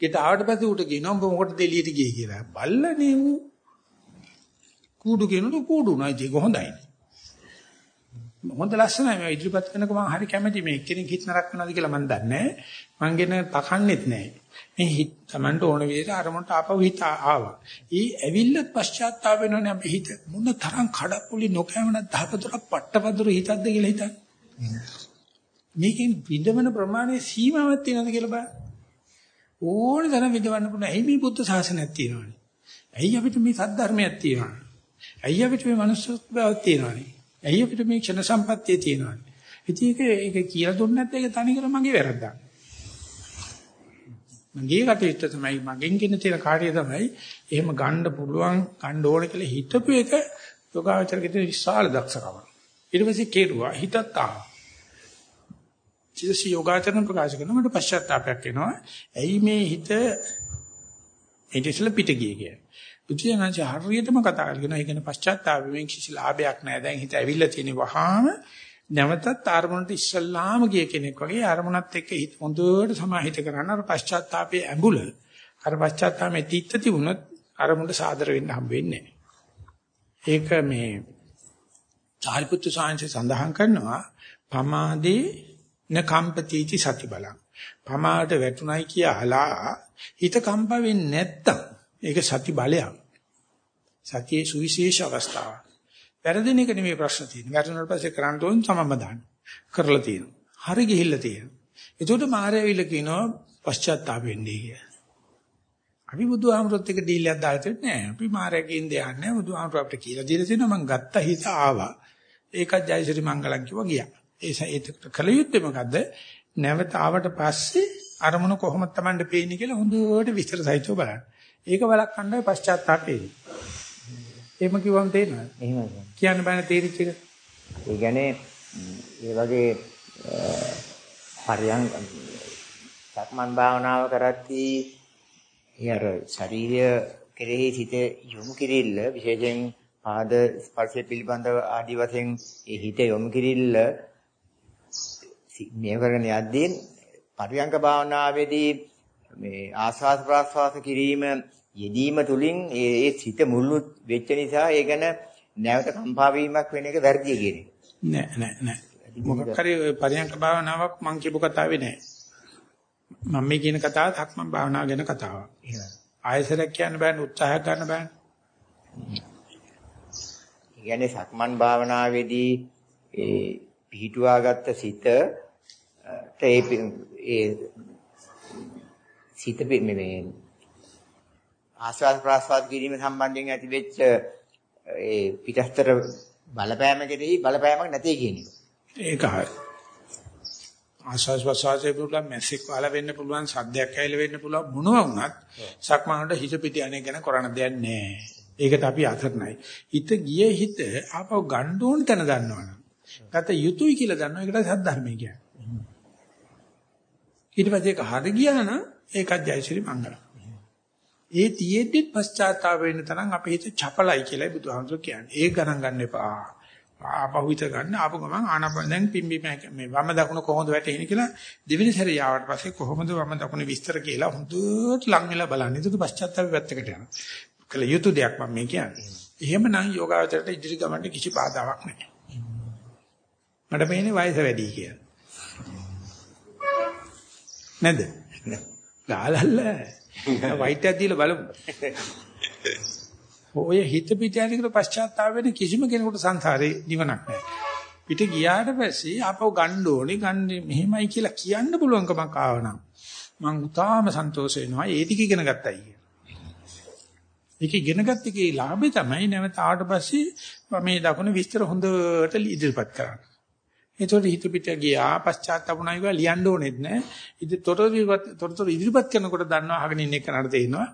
ගෙට ආවට පස්සේ ඌට කියනවා ඔබ මොකටද එළියට ගියේ කියලා. බල්ලනේ ඌ කූඩු කියනකොට කූඩු නයි ඒක හොඳයි. හොඳ ලස්සනයි මේ ඉදිරිපත් කරනක මම හරි කැමති මේ එක්කෙනෙක් හිත නරක වෙනවද කියලා මම දන්නේ නැහැ. මං ගෙන තකන්නෙත් නැහැ. මේ හිත Tamanට ඕන විදිහට අරමුණට ආපහු හිත ආවා. ඊ ඇවිල්ලත් පශ්චාත්තාප වෙනවනේ අපි හිත. මොන තරම් කඩප්පුලි නොකෑමන දහපතොරක් පට්ටපදරු හිතක්ද කියලා හිතන්න. මේකෙන් විඳවන ප්‍රමාණය සීමාවක් තියෙනවද කියලා බලන්න. ඕන තරම් විඳවන්න පුළුවන්. ඇයි මේ බුද්ධ ශාසනයක් තියෙනවනේ? ඇයි අපිට මේ සද්ධර්මයක් තියෙනවනේ? ඇයි අපිට මේ මනුස්සත්වයක් තියෙනවනේ? ඇයි අපිට මේ ක්ෂණ සම්පත්තිය තියෙනවනේ? ඉතින් ඒක ඒක කියලා දුන්නේ නැත්නම් ඒක තනිකර මගේ වැරද්දක්. මගේ කටයුත්ත තමයි මගෙන් කියන තියෙන කාර්යය තමයි එහෙම ගන්න පුළුවන් ගන්න ඕන කියලා හිතපු එක යෝගාචරකේ විශාල දක්ෂකම. ඊට පස්සේ කෙරුවා හිතත් ආවා. චිතසි යෝගාචරණ ප්‍රකාශ කරන මට පශ්චාත්තාවයක් එනවා. ඇයි මේ හිත ඉතිසල පිට ගියේ කියලා. බුදුසසුන හරියටම කතා කරගෙන ඒ කියන්නේ පශ්චාත්තාපයෙන් කිසි ලාභයක් නැහැ. දැන් හිත ඇවිල්ලා තියෙන වහාම නැවතත් අරමුණට ඉස්සල්ලාම ගිය කෙනෙක් වගේ අරමුණත් එක්ක හිත හොඳට සමාහිත කරන අර පශ්චාත්තාපයේ ඇඹුල අර පශ්චාත්තාපයේ තීත්ත තිබුණොත් අරමුණට සාදර වෙන්න හම්බ වෙන්නේ ඒක මේ සාරිපුත්තු සාංශය සඳහන් කරනවා පමාදේ න කම්පතිති සති බලං. පමාද වැටුණයි කියලා හිත කම්ප වෙන්නේ නැත්තම් ඒක සති බලයක්. සතියේ සුවිශේෂ අවස්ථාවක්. වැරදින එක නෙමෙයි ප්‍රශ්න තියෙන්නේ. වැරදුනට පස්සේ කරන්න ඕන තමම දාන්න. කරලා තියෙනවා. හරි ගිහිල්ලා තියෙනවා. ඒකට මාරයවිල කියනවා පශ්චාත්තාප වෙන්නේ කියලා. අපි බුදුහාමුදුරුත් එක්ක ඩීල් එකක් දාලා තියෙන්නේ නැහැ. අපි මාරයකින් දෙන්නේ නැහැ. බුදුහාමුදුරුව අපිට කියලා දීලා තියෙනවා මං ගත්ත හිත ආවා. ඒකත් ජයසිරි මංගලම් කිව්වා ගියා. ඒ ඒකට කල යුත්තේ මොකද්ද? නැවත ආවට පස්සේ අරමුණ කොහොමද Tamanට පේන්නේ කියලා හොඳට විස්තර සහිතව බලන්න. ඒක බලක්වන්නයි පශ්චාත්තාපේ. එහෙම කිව්වම තේරෙනවද? එහෙමයි. කියන්න බෑනේ තේරිච්ච එක. ඒ කියන්නේ ඒ වගේ පරියන් සක්මන් භාවනාව කරද්දී ඒ අර ශරීරය කෙරෙහි සිත යොමු කිරිල්ල විශේෂයෙන් පාද ස්පර්ශය පිළිබඳව ආදි වශයෙන් ඒ හිත යොමු කිරිල්ල මේ කරගෙන යද්දී පරියංග භාවනාවේදී මේ ආස්වාද ප්‍රාස්වාද කිරීම යෙදීම තුලින් ඒ සිත මුල්ලු වෙච්ච නිසා ඒ ගැන නැවත කම්පා වීමක් වෙන එක වැරදිය කියන එක. නෑ නෑ නෑ. මොකක් හරි පරියංග භාවනාවක් මම කියපු කතාවේ නෑ. මම මේ කියන කතාව ධක්මන් භාවනාව ගැන කතාවක්. ආයසරයක් කියන්න බෑනේ උත්සාහයක් ගන්න බෑනේ. කියන්නේ සක්මන් භාවනාවේදී ඒ පිහිටුවාගත්ත සිත ඒ ඒ සිත මේ ආස්වාද ප්‍රාස්වාද කිරීම සම්බන්ධයෙන් ඇති වෙච්ච ඒ පිටස්තර බලපෑම කෙරෙහි බලපෑමක් නැtei කියන එක. ඒකයි. ආස්වාද ප්‍රාස්වාදයේ පුළුවන් මැසික් වල වෙන්න පුළුවන් සද්දයක් ඇවිල්ලා වෙන්න පුළුවන් මොනවා වුණත් සක්මනට හිත පිට යන්නේ ගැන කරන්න දෙයක් නැහැ. ඒකට අපි අතරණයි. හිත ගියේ හිත ආපහු ගන්න ඕන තැන දන්නවනම්. ගත යුතුයි කියලා දන්නවා ඒකට සද්ධර්මය කියන්නේ. ඊට පස්සේ ඒක හරි ගියා නම් ඒකත් ජයශ්‍රී මංගලම්. ඒ තියෙද්දි පශ්චාත්තාප වෙන්න තරම් අපේ හිත චපලයි කියලා බුදුහාමුදුරු කියන්නේ. ඒක ගණන් ගන්න එපා. ආපහු හිත ගන්න ආපු ගමන් ආනපන දැන් පිම්බි මේ වම දකුණ කොහොමද වැටෙන්නේ කියලා දෙවෙනි සැරේ ආවට පස්සේ කොහොමද වම දකුණ විස්තර කියලා හොඳට ලං වෙලා බලන්න. ඒක පශ්චාත්තාප පැත්තකට යනවා. කළ යුතු දෙයක් මම මේ කියන්නේ. එහෙමනම් යෝගාවචරයට ඉදිරි ගමන්ට කිසි බාධාවක් නැහැ. මට පේන්නේ වයස වැඩි කියලා. නැද්ද? ගාලල්ල. වයිට් එකක් දීලා බලමු. ඔය හිත පිට යන එකට පශ්චාත්තාප වෙන කිසිම කෙනෙකුට සංසාරේ නිවනක් නැහැ. පිට ගියාට පස්සේ ආපහු ගන්න ඕනේ ගන්න මෙහෙමයි කියලා කියන්න පුළුවන්කමක් ආවනම් මං උතාම සන්තෝෂ වෙනවා ඒ ටික ඉගෙන ගත්තයි කියලා. ඒක ඉගෙන ගත්ත එකේ ලාභය තමයි නැවත ආවට පස්සේ මේ දකුණ විස්තර හොඳට ඉදිරිපත් කරන්නේ. ඒතකොට හිත පිට ගියා පශ්චාත්තාපුණා කියලා ලියන්න ඕනෙත් නෑ. ඉතින් තොරතුරු ඉදිරිපත් කරනකොට දන්නවා අහගෙන ඉන්න එකනට තේිනවා.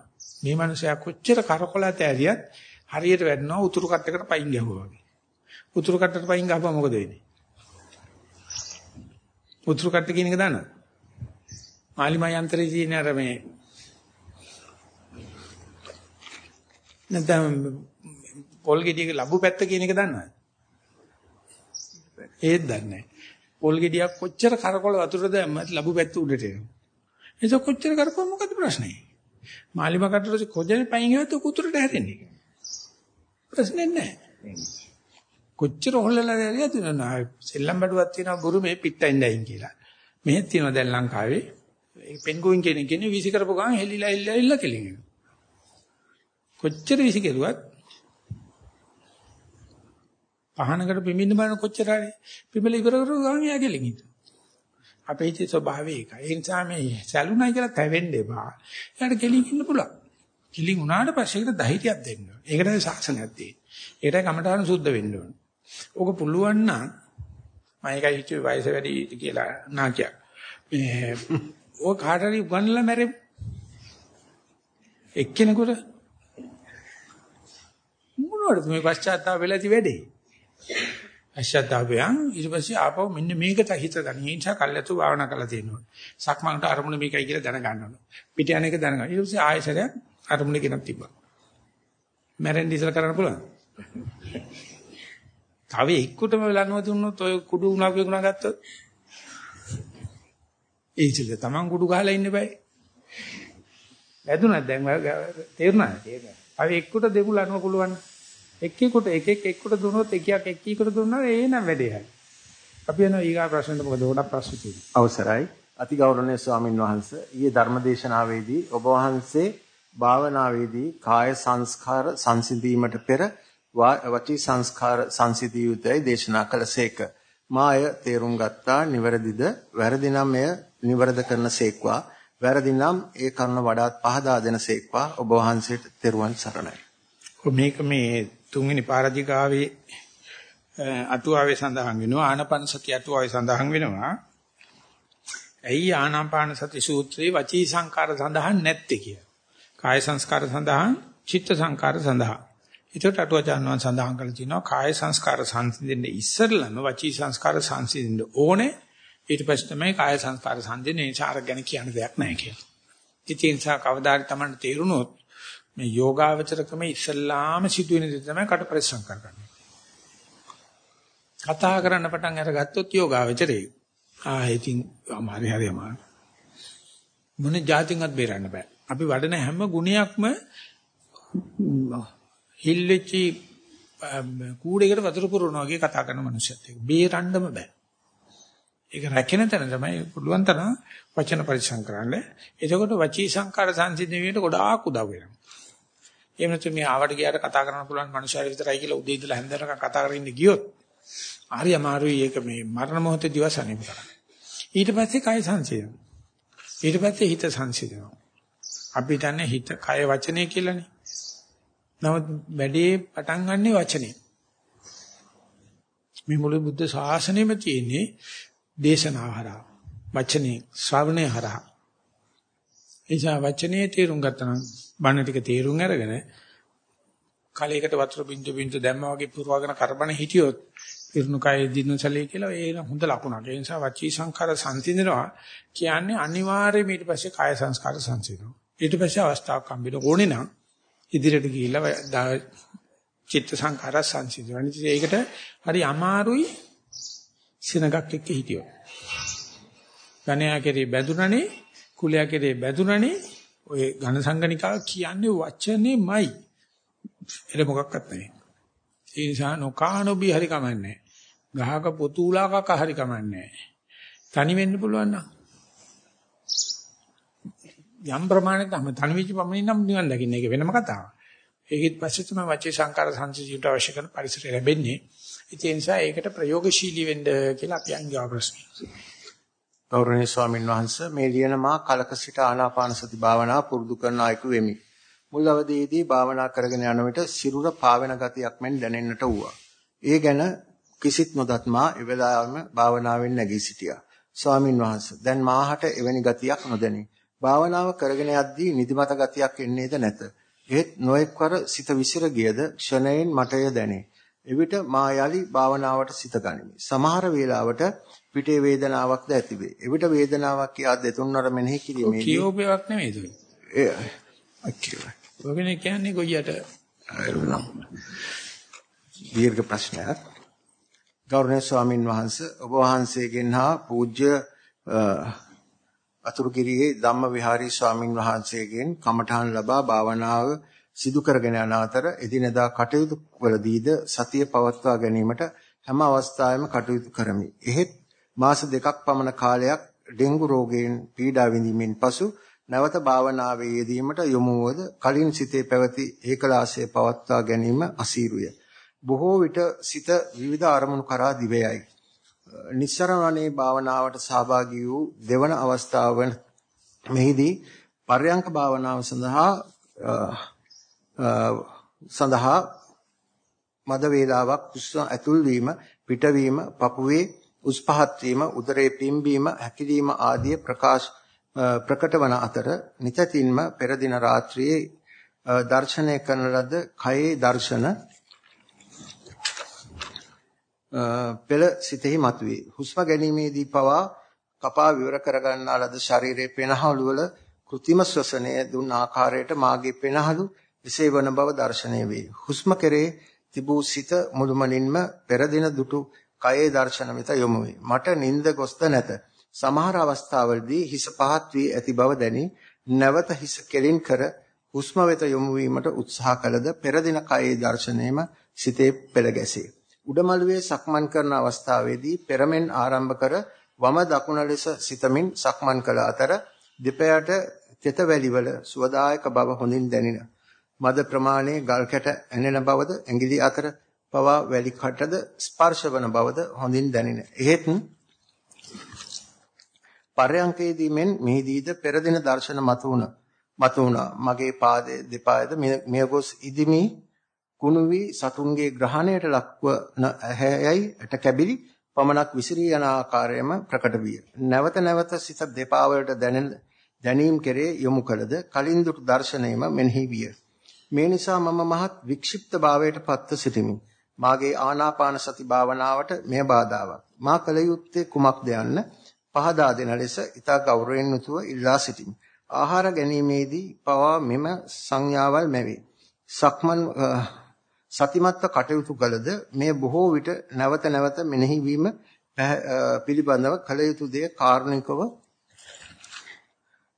මේ මනුස්සයා කොච්චර කරකොලත ඇරියත් හරියට වැටෙනවා උතුරු කට්ටකට පයින් ගැහුවා වගේ. උතුරු කට්ටට පයින් ගහපුවා මොකද වෙන්නේ? උතුරු කට්ට කියන එක දන්නවද? මාලිමා යන්ත්‍රයේ තියෙන අර මේ නැත්නම් පොල් ගෙඩියක ලැබු පැත්ත කියන එක දන්නවද? ඒත් දන්නේ නැහැ. පොල් ගෙඩියක් කොච්චර කරකොල වතුර දැම්මත් ලැබු පැත්ත උඩට එනවා. ඒක කොච්චර කරපුවා මොකද ප්‍රශ්නේ? මාලිමා කටට කොජනේ පයින් ගියොත් උතුරට හැරෙන්නේ. ප්‍රශ්නේ නැහැ. කොච්චර හොල්ලලා දැරියද නෑ සෙල්ලම් බඩුවක් තියෙනවා බුරුමේ පිට්ටෙන් දැයින් කියලා. මෙහෙත් තියෙනවා දැන් ලංකාවේ. ඒ පෙන්ගුයින් කෙනෙක් කියන්නේ වීසි කරපු ගමන් හෙලිලා හෙලිලා හෙලිලා කෙලින්. කොච්චර වීසි කෙරුවත් පහනකට පිඹින්න බලන කොච්චර හරි පිඹල ඉවර කරු ගමන් යා කෙලින් හිට. අපේ හිතේ ස්වභාවය ඒකයි. ඒ නිසා මේ සැලුණයි කියලා තැවෙන්න එපා. එයාට කෙලින් ඉන්න පුළුවන්. කෙලින් උනාට පස්සේ ඒකට ධෛර්යයක් දෙන්න ඕනේ. ඒකටයි සාසනයක් තියෙන්නේ. ඒකටයි කමඨාන සුද්ධ වෙන්න ඕනේ. ඕක පුළුවන් නම් මම ඒකයි හිතුවේ වයස වැඩි කියලා නාකියක්. මේ ඕක කාට හරි උගන්ලා මැරෙමු. එක්කෙනෙකුට මොනවද මේ පශ්චාත්තාප වෙලාති වැඩේ? පශ්චාත්තාපයන් ඊට පස්සේ ආපහු මෙන්න මේකට හිත ගන්න. ඒ නිසා කල්යතු භාවනා කරලා තියෙනවා. සක්මන්ට අරමුණ මේකයි කියලා දැනගන්න ඕන. පිට යන එක දැනගන්න. ඊට පස්සේ ආයෙසරයක් අරමුණ ගෙනත් තිබ්බා. මැරෙන්න ඉස්සලා කරන්න පුළුවන්. තව එක්කටම ලනුව දුන්නොත් ඔය කුඩු උණා විකුණා ගත්තොත් ඒ ඉතින් තමන් කුඩු ගහලා ඉන්න බෑ. වැදුනක් දැන් තේරුණාද? තේරුණා. අර එක්කට දෙමු ලනුව පුළුවන්. එක්කෙකුට එක එක එක්කට දුන්නොත් එකයක් එක්කෙකුට දුන්නා ඒ නම් වැඩේ හරි. අපි යනවා ඊගා ප්‍රශ්නෙට මොකද ගොඩක් ප්‍රශ්න තියෙනවා. අවසරයි. අතිගෞරවනීය ස්වාමින් වහන්සේ ඊයේ ධර්මදේශනාවේදී ඔබ වහන්සේ භාවනාවේදී කාය සංස්කාර සංසිඳීමට පෙර වචී සංස්කාර සංසිඳිය යුතුයි දේශනා කළසේක. මාය තේරුම් ගත්තා නිවැරදිද වැරදි නම් එය නිවැරද කරන සේක්වා වැරදි නම් ඒ කරුණ වඩාත් පහදා දෙන සේක්වා ඔබ වහන්සේට තෙරුවන් සරණයි. මේක මේ තුන්වෙනි පාරාජිකාවේ අටුවාවේ සඳහන් වෙනවා ආනපන සති අටුවාවේ සඳහන් වෙනවා. ඇයි ආනාපාන සති සූත්‍රයේ වචී සංකාර සඳහන් නැත්තේ කියලා. කාය සංස්කාර සඳහන්, චිත්ත සංකාර සඳහන්. ඒකට අටුවාචාන්වන් සඳහන් කරලා තිනවා කාය සංස්කාර සංසිඳෙන්න ඉස්සරළම වචී සංස්කාර සංසිඳෙන්න ඕනේ. ඊට පස්සේ තමයි කාය සංස්කාර සංසිඳෙන්නේ නිසා ගැන කියන දෙයක් නැහැ කියලා. ඉතින් සා කවදාද තමයි තේරුණොත් මේ යෝගාවචරකම ඉස්සල්ලාම සිදුවෙන දේ තමයි කට පරිස්සම් කරගන්නේ. කතා කරන්න පටන් අරගත්තොත් යෝගාවචරේ. ආ ඉතින් අමාරි හරි අමාරු. මොන જાතින්වත් බේරන්න බෑ. අපි වඩන හැම ගුණයක්ම හිල් වෙච්චි කූඩේකට වතුර පුරවනවා වගේ කතා කරන මනුස්සයෙක්. බේරන්නම බෑ. ඒක රැකෙන තැන තමයි පුළුවන් තරම් වචන පරිසම් කරන්න. එතකොට වචී සංකාර සංසිඳීමේට ගොඩාක් උදව් වෙනවා. එහෙම නැත්නම් මේ ආවට ගියාට කතා කරන්න පුළුවන් මනුස්සයෙක් විතරයි කියලා උදේ ඉඳලා හැන්දනකම් කතා කරගෙන ඉන්න ගියොත් හරි අමාරුයි ඒක මේ මරණ මොහොතේ දිවස් අනිම කරන්න. ඊට පස්සේ කය සංසිඳනවා. ඊට පස්සේ හිත සංසිඳනවා. අපි දන්නේ හිත කය වචනේ කියලානේ. නමුත් වැඩේ පටන් ගන්නෙ වචනේ. මේ මුළු බුද්ධ ශාසනයෙම තියෙන්නේ දේශනාව හරහා. වචනේ ශ්‍රවණය හරහා. එනිසා වචනේ තේරුම් ගත්තනම් බණ ටික තේරුම් අරගෙන කලයකට වතුර බින්දු බින්දු දැම්මා වගේ පුරවගෙන කරබන හිටියොත් ඉරුණු කය දිනුසලී කියලා ඒ හොඳ ලකුණක්. ඒ නිසා වචී සංඛාර සංසිඳනවා කියන්නේ අනිවාර්යයෙන් ඊට පස්සේ කාය සංස්කාර සංසිඳනවා. ඊට පස්සේ අවස්ථාවක් හම්බෙන්න ඕනේ නම් ඉදිරියට ගිහිල්ලා චිත්ත සංඛාර සංසිඳනවා. ඉතින් ඒකට හරි අමාරුයි සිනගක් එක්ක හිටියොත්. ගණයා කෙරේ බැඳුනනේ කුලයා කෙරේ බැඳුනනේ ඔය ඝන සංගණිකාව කියන්නේ වචනේමයි. ඒක මොකක්වත් නෙවෙයි. ඒ නිසා නොකානොබි හරි කමන්නේ. ගහක පොතුලාකක හරි කමන්නේ. තනි වෙන්න පුළුවන් නම් යම් ප්‍රමාණයකට තම තනි වෙච්ච පමණින් නම් නිවන් දකින්න ඒක වෙනම කතාවක්. ඒකෙත් පස්සේ තමයි වචේ සංකාර සංසිද්ධියට අවශ්‍ය කරන පරිසරය ලැබෙන්නේ. ඒ නිසා ඒකට ප්‍රයෝගශීලී වෙන්න කියලා අපි අංගව ප්‍රශ්න. ගෞරවනීය ස්වාමින් වහන්සේ මේ ලියන මා කලක සිට ආනාපාන සති භාවනාව පුරුදු කරන අයෙකු වෙමි. මුල් අවදීදී භාවනා කරගෙන යන විට සිරුර පාවෙන ගතියක් මෙන් දැනෙන්නට වුණා. ඒ ගැන කිසිත් නොදත් මා එවලාම භාවනාවෙන් නැගී සිටියා. ස්වාමින් වහන්සේ දැන් මාහට එවැනි ගතියක් නොදැනේ. භාවනාව කරගෙන යද්දී නිදිමත ගතියක් එන්නේද නැත. ඒත් නොඑක්වර සිත විසිර ගියද ක්ෂණයෙන් මටය දැනේ. එවිට මා යලි භාවනාවට සිත ගනිමි. සමහර වේලාවට පිටේ වේදනාවක්ද ඇතිවේ. එවිට වේදනාවක් කියා දෙතුන්වර මෙනෙහි කිරීමේදී කියෝපයක් නෙමෙයි ඒක. ඒ අකියුයි. ඔගනේ කියන්නේ ගොයියට දීර්ඝ ප්‍රශ්නයක්. ගෞරවනීය ස්වාමින් වහන්සේ ඔබ වහන්සේගෙන් හා පූජ්‍ය අතුරුගිරියේ ධම්ම විහාරී ස්වාමින් වහන්සේගෙන් කමඨාන් ලබා භාවනාව සිදු කරගෙන යන අතර එදිනදා කටයුතු වලදීද සතිය පවත්වා ගැනීමට හැම අවස්ථාවෙම කටයුතු කරමි. එහෙත් මාස දෙකක් පමණ කාලයක් ඩෙන්ගු රෝගයෙන් පීඩා විඳීමෙන් පසු නැවත භාවනාවේ යෙදීමට යොමු වූද කලින් සිතේ පැවති ඒකලාසය පවත්වා ගැනීම අසීරුය. බොහෝ විට සිත විවිධ අරමුණු කරා දිවයයි. නිස්සරණේ භාවනාවට සහභාගී වූ දෙවන අවස්ථාව මෙහිදී පර්යංක භාවනාව සඳහා සඳහා මද වේලාවක් කුස්ස ඇතුල් වීම පිටවීම පපුවේ උස් පහත් වීම, උදරයේ පිම්බීම, හැකිලිම ආදී ප්‍රකාශ ප්‍රකට වන අතර නිතින්ම පෙර දින රාත්‍රියේ දර්ශනය කරන ලද කයේ දර්ශන පෙළ සිතෙහි මතුවේ. හුස්ම ගැනීමේදී පවා කපා විවර කරගන්නා ලද ශරීරයේ පෙනහළු වල કૃතිම ශ්වසනය දුන් ආකාරයට මාගේ පෙනහළු විසේවන බව දර්ශනය වේ. හුස්ම කෙරේ තිබූ සිත මුළුමනින්ම පෙර දින දුටු කයේ දර්ශන වෙත යොමු වේ. මට නිින්ද ගොස්ද නැත. සමහර අවස්ථාවලදී හිස පහත් වී ඇති බව දැනි නැවත හිස කෙලින් කර හුස්ම වෙත යොමු වීමට උත්සාහ කළද පෙර දින කයේ දර්ශනයම සිතේ පෙළ ගැසේ. උඩමළුවේ සක්මන් කරන අවස්ථාවේදී පෙරමෙන් ආරම්භ කර වම දකුණ ලෙස සිතමින් සක්මන් කළ අතර දෙපයට තෙත වැලිවල සුවදායක බව හොඳින් දැනින. මද ප්‍රමාණයේ ගල් කැට ඇනෙන බවද ඇඟිලි අතර පවා වැලි කටද ස්පර්ශ වන බවද හොඳින් දැනින. එහෙත් පර්යංකයේදී මෙන් මෙහිදීද පෙර දින දර්ශන මතුවුණ මතුවුණා. මගේ පාදයේ දෙපායද මියගොස් ඉදිමි කුණු වී සතුන්ගේ ග්‍රහණයට ලක්වන ඇහැයයි ඇට කැබිලි පමණක් විසිරී යන ආකාරයම ප්‍රකට විය. නැවත නැවත සිත දෙපා වලට දැනෙන දැනීම් කෙරේ යොමු කළද කලින් දුටු දර්ශනයම මෙනෙහි විය. මේ නිසා මම මහත් වික්ෂිප්ත භාවයට පත්ව සිටිමි. මාගේ ආනාපාන සති භාවනාවට මෙය බාධාවක්. මා කල යුත්තේ කුමක්ද යන්න පහදා දෙන ලෙස ඊට ගෞරවයෙන් යුතුව ඉල්ලා සිටිමි. ආහාර ගැනීමේදී පවා මෙම සංඥාවල් මැවේ. සක්මන් සතිමත්ව කටයුතු කළද මේ බොහෝ විට නැවත නැවත මෙනෙහි වීම පිළිබඳව කල යුතු දේ කාරණිකව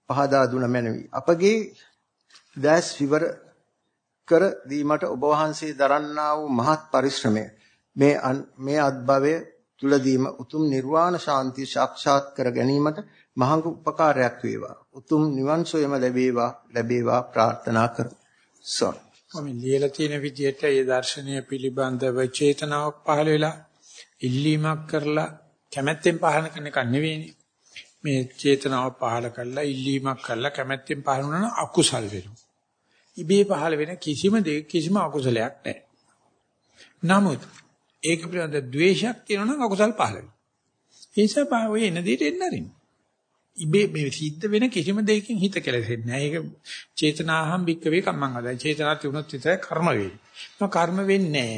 පහදා දුන මැනවි. අපගේ දැස් විවර කර දීමට ඔබ වහන්සේ දරන්නා වූ මහත් පරිශ්‍රමය මේ මේ අත්භවය තුලදීම උතුම් නිර්වාණ ශාන්තිය සාක්ෂාත් කර ගැනීමට මහඟ උපකාරයක් වේවා. උතුම් නිවන් සොයම ලැබේවා ලැබේවා ප්‍රාර්ථනා කරමි. සොන්. මම ලියලා තියෙන විදිහට ඒ දර්ශනය පිළිබඳව චේතනාවක් පහළ වෙලා ඉල්ලීමක් කරලා කැමැත්තෙන් පහළ කරන එක නෙවෙයිනේ. මේ චේතනාව පහළ කරලා ඉල්ලීමක් කරලා කැමැත්තෙන් පහළ වුණා නම් අකුසල් වෙනවා. ඉබේ පහළ වෙන කිසිම දෙයක් කිසිම අකුසලයක් නැහැ. නමුත් ඒක පිළිබඳ ද්වේෂයක් තියෙනවා නම් අකුසල් පහළ වෙනවා. ඒ නිසා ඔය එන දෙයට එන්න අරින්න. ඉබේ මේ සිද්ධ වෙන කිසිම දෙයකින් හිත කෙලෙසෙන්නේ නැහැ. ඒක චේතනාහම් වික්කවේ කම්මං අදයි. චේතනා තියුණොත් විතර කර්ම වෙයි. ඒක කර්ම වෙන්නේ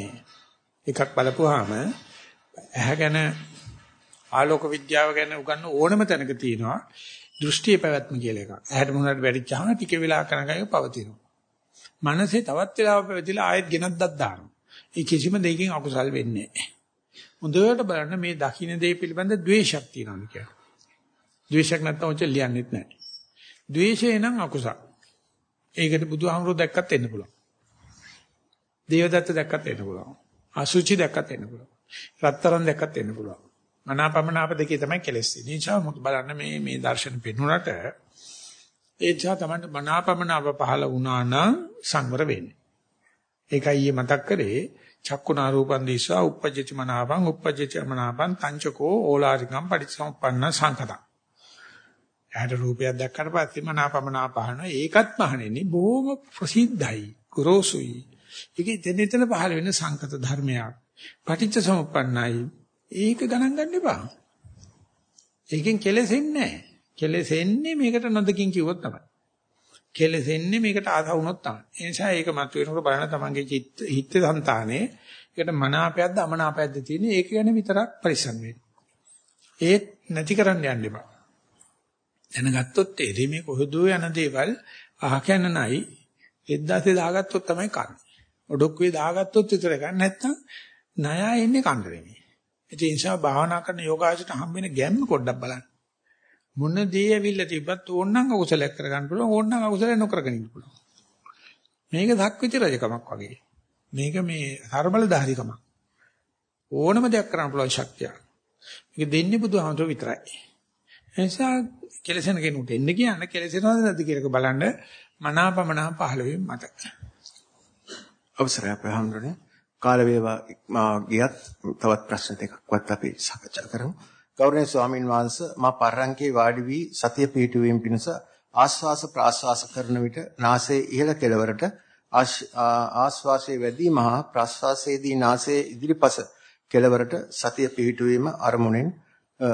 එකක් බලපුවාම ඇහැගෙන ආලෝක විද්‍යාව ගැන උගන්න ඕනම තැනක තියෙනවා දෘෂ්ටියේ පැවැත්ම කියලා එකක්. ඇහැට මොනවාට වැටිච්චාම ටික වෙලා කරනකම් පවතිනවා. මනසේ තවත් වෙලාවක පැවතිලා ආයෙත් ගෙනත් දත් දානවා. ඒ කිසිම දෙයකින් අකුසල් වෙන්නේ නැහැ. හොඳට බලන්න මේ දකින්න දේ පිළිබඳ ද්වේෂයක් තියෙනවා කියලා. ද්වේෂයක් නැත්නම් ඔච්චර ලියන්නෙත් නැහැ. ද්වේෂය නම් අකුසල්. ඒකට බුදුහාමුදුරුවෝ දැක්කත් එන්න පුළුවන්. දේවදත්ත දැක්කත් එන්න පුළුවන්. අසුචි දැක්කත් එන්න පුළුවන්. රත්තරන් දැක්කත් එන්න පුළුවන්. මනාපමනාප දෙකේ තමයි කෙලස් තියෙන්නේ. ඒ නිසා බලන්න මේ මේ දර්ශන පෙන්නුනට ඒ නිසා තමයි මනාපමනාප පහළ වුණා නම් සංවර වෙන්නේ. ඒකයි ඊයේ මතක් කරේ චක්කුණා රූපං දිස්වා uppajjati මනාපං uppajjati මනාපං තංචකෝ ඕලාරිකම් පටිච්චසමුප්පන්න සංකතං. ඇහැට රූපයක් දැක්කට පස්සේ මනාපමනාප පහන ඒකත් පහනෙන්නේ බොහොම ප්‍රසිද්ධයි ගොරෝසුයි. ඒකේ දෙන එතන පහළ වෙන සංකත ධර්මයක්. පටිච්චසමුප්පන්නයි. ඒක ගණන් ගන්න එපා. ඒකෙන් කෙලෙසෙන්නේ නැහැ. කෙලෙසෙන්නේ මේකට නොදකින් කිව්වොත් තමයි. කෙලෙසෙන්නේ මේකට ආස වුණොත් තමයි. ඒ නිසා ඒක මත වෙනකොට බලන තමන්ගේ චිත්ත හිත සංතානේ ඒකට මනාපයක්ද අමනාපයක්ද තියෙන්නේ ඒක ගැන විතරක් පරිස්සම් වෙන්න. ඒත් නැති කරන්න යන්න එපා. දැනගත්තොත් ඒ මේ කොහොදෝ යන දේවල් අහකන නැයි එද්දාසේ දාගත්තොත් තමයි කන්නේ. ඔඩොක්කුවේ දාගත්තොත් විතර ගන්න නැත්නම් ණයා එන්නේ කන්දරේ. ඒ නිසා භාවනා කරන යෝගාචරයට හම්බ වෙන ගැම්ම පොඩ්ඩක් බලන්න. මොන දේ ඇවිල්ලා තිබ්බත් ඕනනම් අකුසලයක් කරගන්න පුළුවන් ඕනනම් අකුසලයක් නොකරගෙන ඉන්න පුළුවන්. මේක ධක්විති රජකමක් වගේ. මේක මේ සර්බලධාරිකමක්. ඕනම දෙයක් කරන්න පුළුවන් ශක්තිය. මේක දෙන්නේ බුදුහාමුදුරුවෝ විතරයි. ඒ නිසා කෙලසෙන කෙනෙකුට එන්න කියන්න කෙලසෙනවද නැද්ද කියලා බලන්න මනාපමනා පහළ වීම මත. අවසරයි අපේ හැමෝටම කාල වේවා ගියත් තවත් ප්‍රශ්න දෙකක්වත් අපි සාකච්ඡා කරමු. ගෞරවනීය ස්වාමින් වහන්සේ මා පරංකේ වාඩි වී සතිය පිහිටුවීම පිණිස ආස්වාස ප්‍රාස්වාස කරන විට නාසයේ ඉහළ කෙළවරට ආස්වාසයේ වැඩි මහා ප්‍රාස්වාසයේදී නාසයේ ඉදිරිපස කෙළවරට සතිය පිහිටුවීම අරමුණෙන්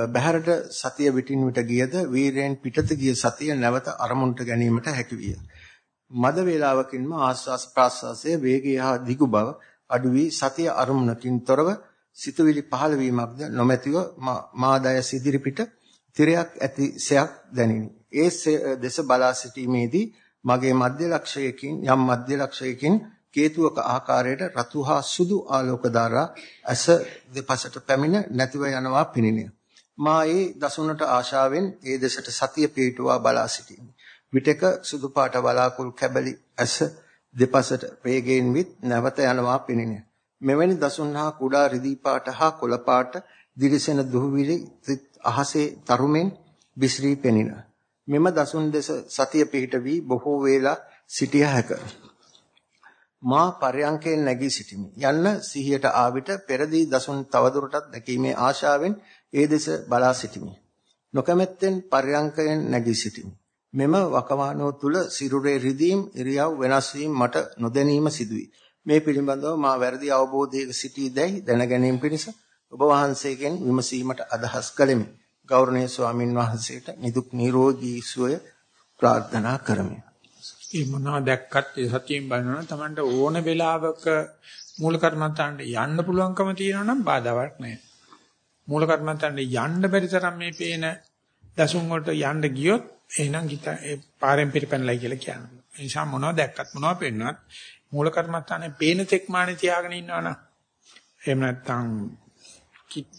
බහැරට සතිය විටින් විට ගියද වීරයෙන් පිටත ගිය සතිය නැවත අරමුණට ගැනීමට හැකි විය. මද වේලාවකින්ම ආස්වාස ප්‍රාස්වාසයේ වේගය හා දිගු බව අඩු වී සතිය අරමුණකින් තොරව සිතුවිලි පහළ වීමක්ද නොමැතිව මාදය සිදිරි පිට තිරයක් ඇතිසයක් දැනිනි. ඒ දෙස බලා සිටීමේදී මගේ මධ්‍ය ලක්ෂයකින් යම් මධ්‍ය ලක්ෂයකින් කේතුවක ආකාරයට රතු හා සුදු ආලෝක ධාරා ඇස දෙපසට පැමිණ නැතිව යනවා පිනිනිය. මා ඒ දසුනට ආශාවෙන් ඒ දෙසට සතිය පිටුවා බලා සිටිමි. විටක සුදු පාට බලාකුල් කැබලි ඇස දෙපසට වේගයෙන් විත් නැවත යනවා පිනිනිය. මෙවැනි දසුන් හා කුඩා රිදී පාට හා කොළ පාට දිලිසෙන දුහවිලි අහසේ තරුමෙන් විශ්‍රී පෙනින. මෙම දසුන් දෙස සතිය පිහිට වී බොහෝ වේලා සිටිය හැක. මා පරයන්කෙන් නැගී සිටිමි. යන්න සිහියට ආවිට පෙරදී දසුන් තවදුරටත් දැකීමේ ආශාවෙන් ඒ දෙස බලා සිටිමි. නොකමැත්තෙන් පරයන්කෙන් නැගී සිටිමි. මෙම වකවානුව තුල සිරුරේ රිදීම් ඉරියව් වෙනස් වීම මට නොදැනීම සිදුවේ. මේ පිළිබඳව මා වැරදි අවබෝධයක සිටීදැයි දැන ගැනීම පිණිස ඔබ වහන්සේගෙන් විමසීමට අදහස් කළෙමි. ගෞරවනීය ස්වාමින් වහන්සේට නිදුක් නිරෝගී සුවය ප්‍රාර්ථනා කරමි. ඒ මොනවා දැක්කත් ඒ සතියෙන් බලනවා තමන්ට ඕන වෙලාවක මූල කර්මන්තන්ට යන්න පුළුවන්කම තියෙනවා නම් බාධාවක් නැහැ. මූල කර්මන්තන්ට යන්න බැරි තරම් මේ පේන දසුන් වලට යන්න ගියොත් එහෙනම් ගිත ඒ පාරෙන් පිටපැනලයි කියලා කියනවා. ඒ නිසා මොනවා දැක්කත් මොනවා පෙන්වන්නත් මූල කර්මස්ථානේ පේන තෙක් මානේ තියාගෙන ඉන්නවනම් එහෙම නැත්නම්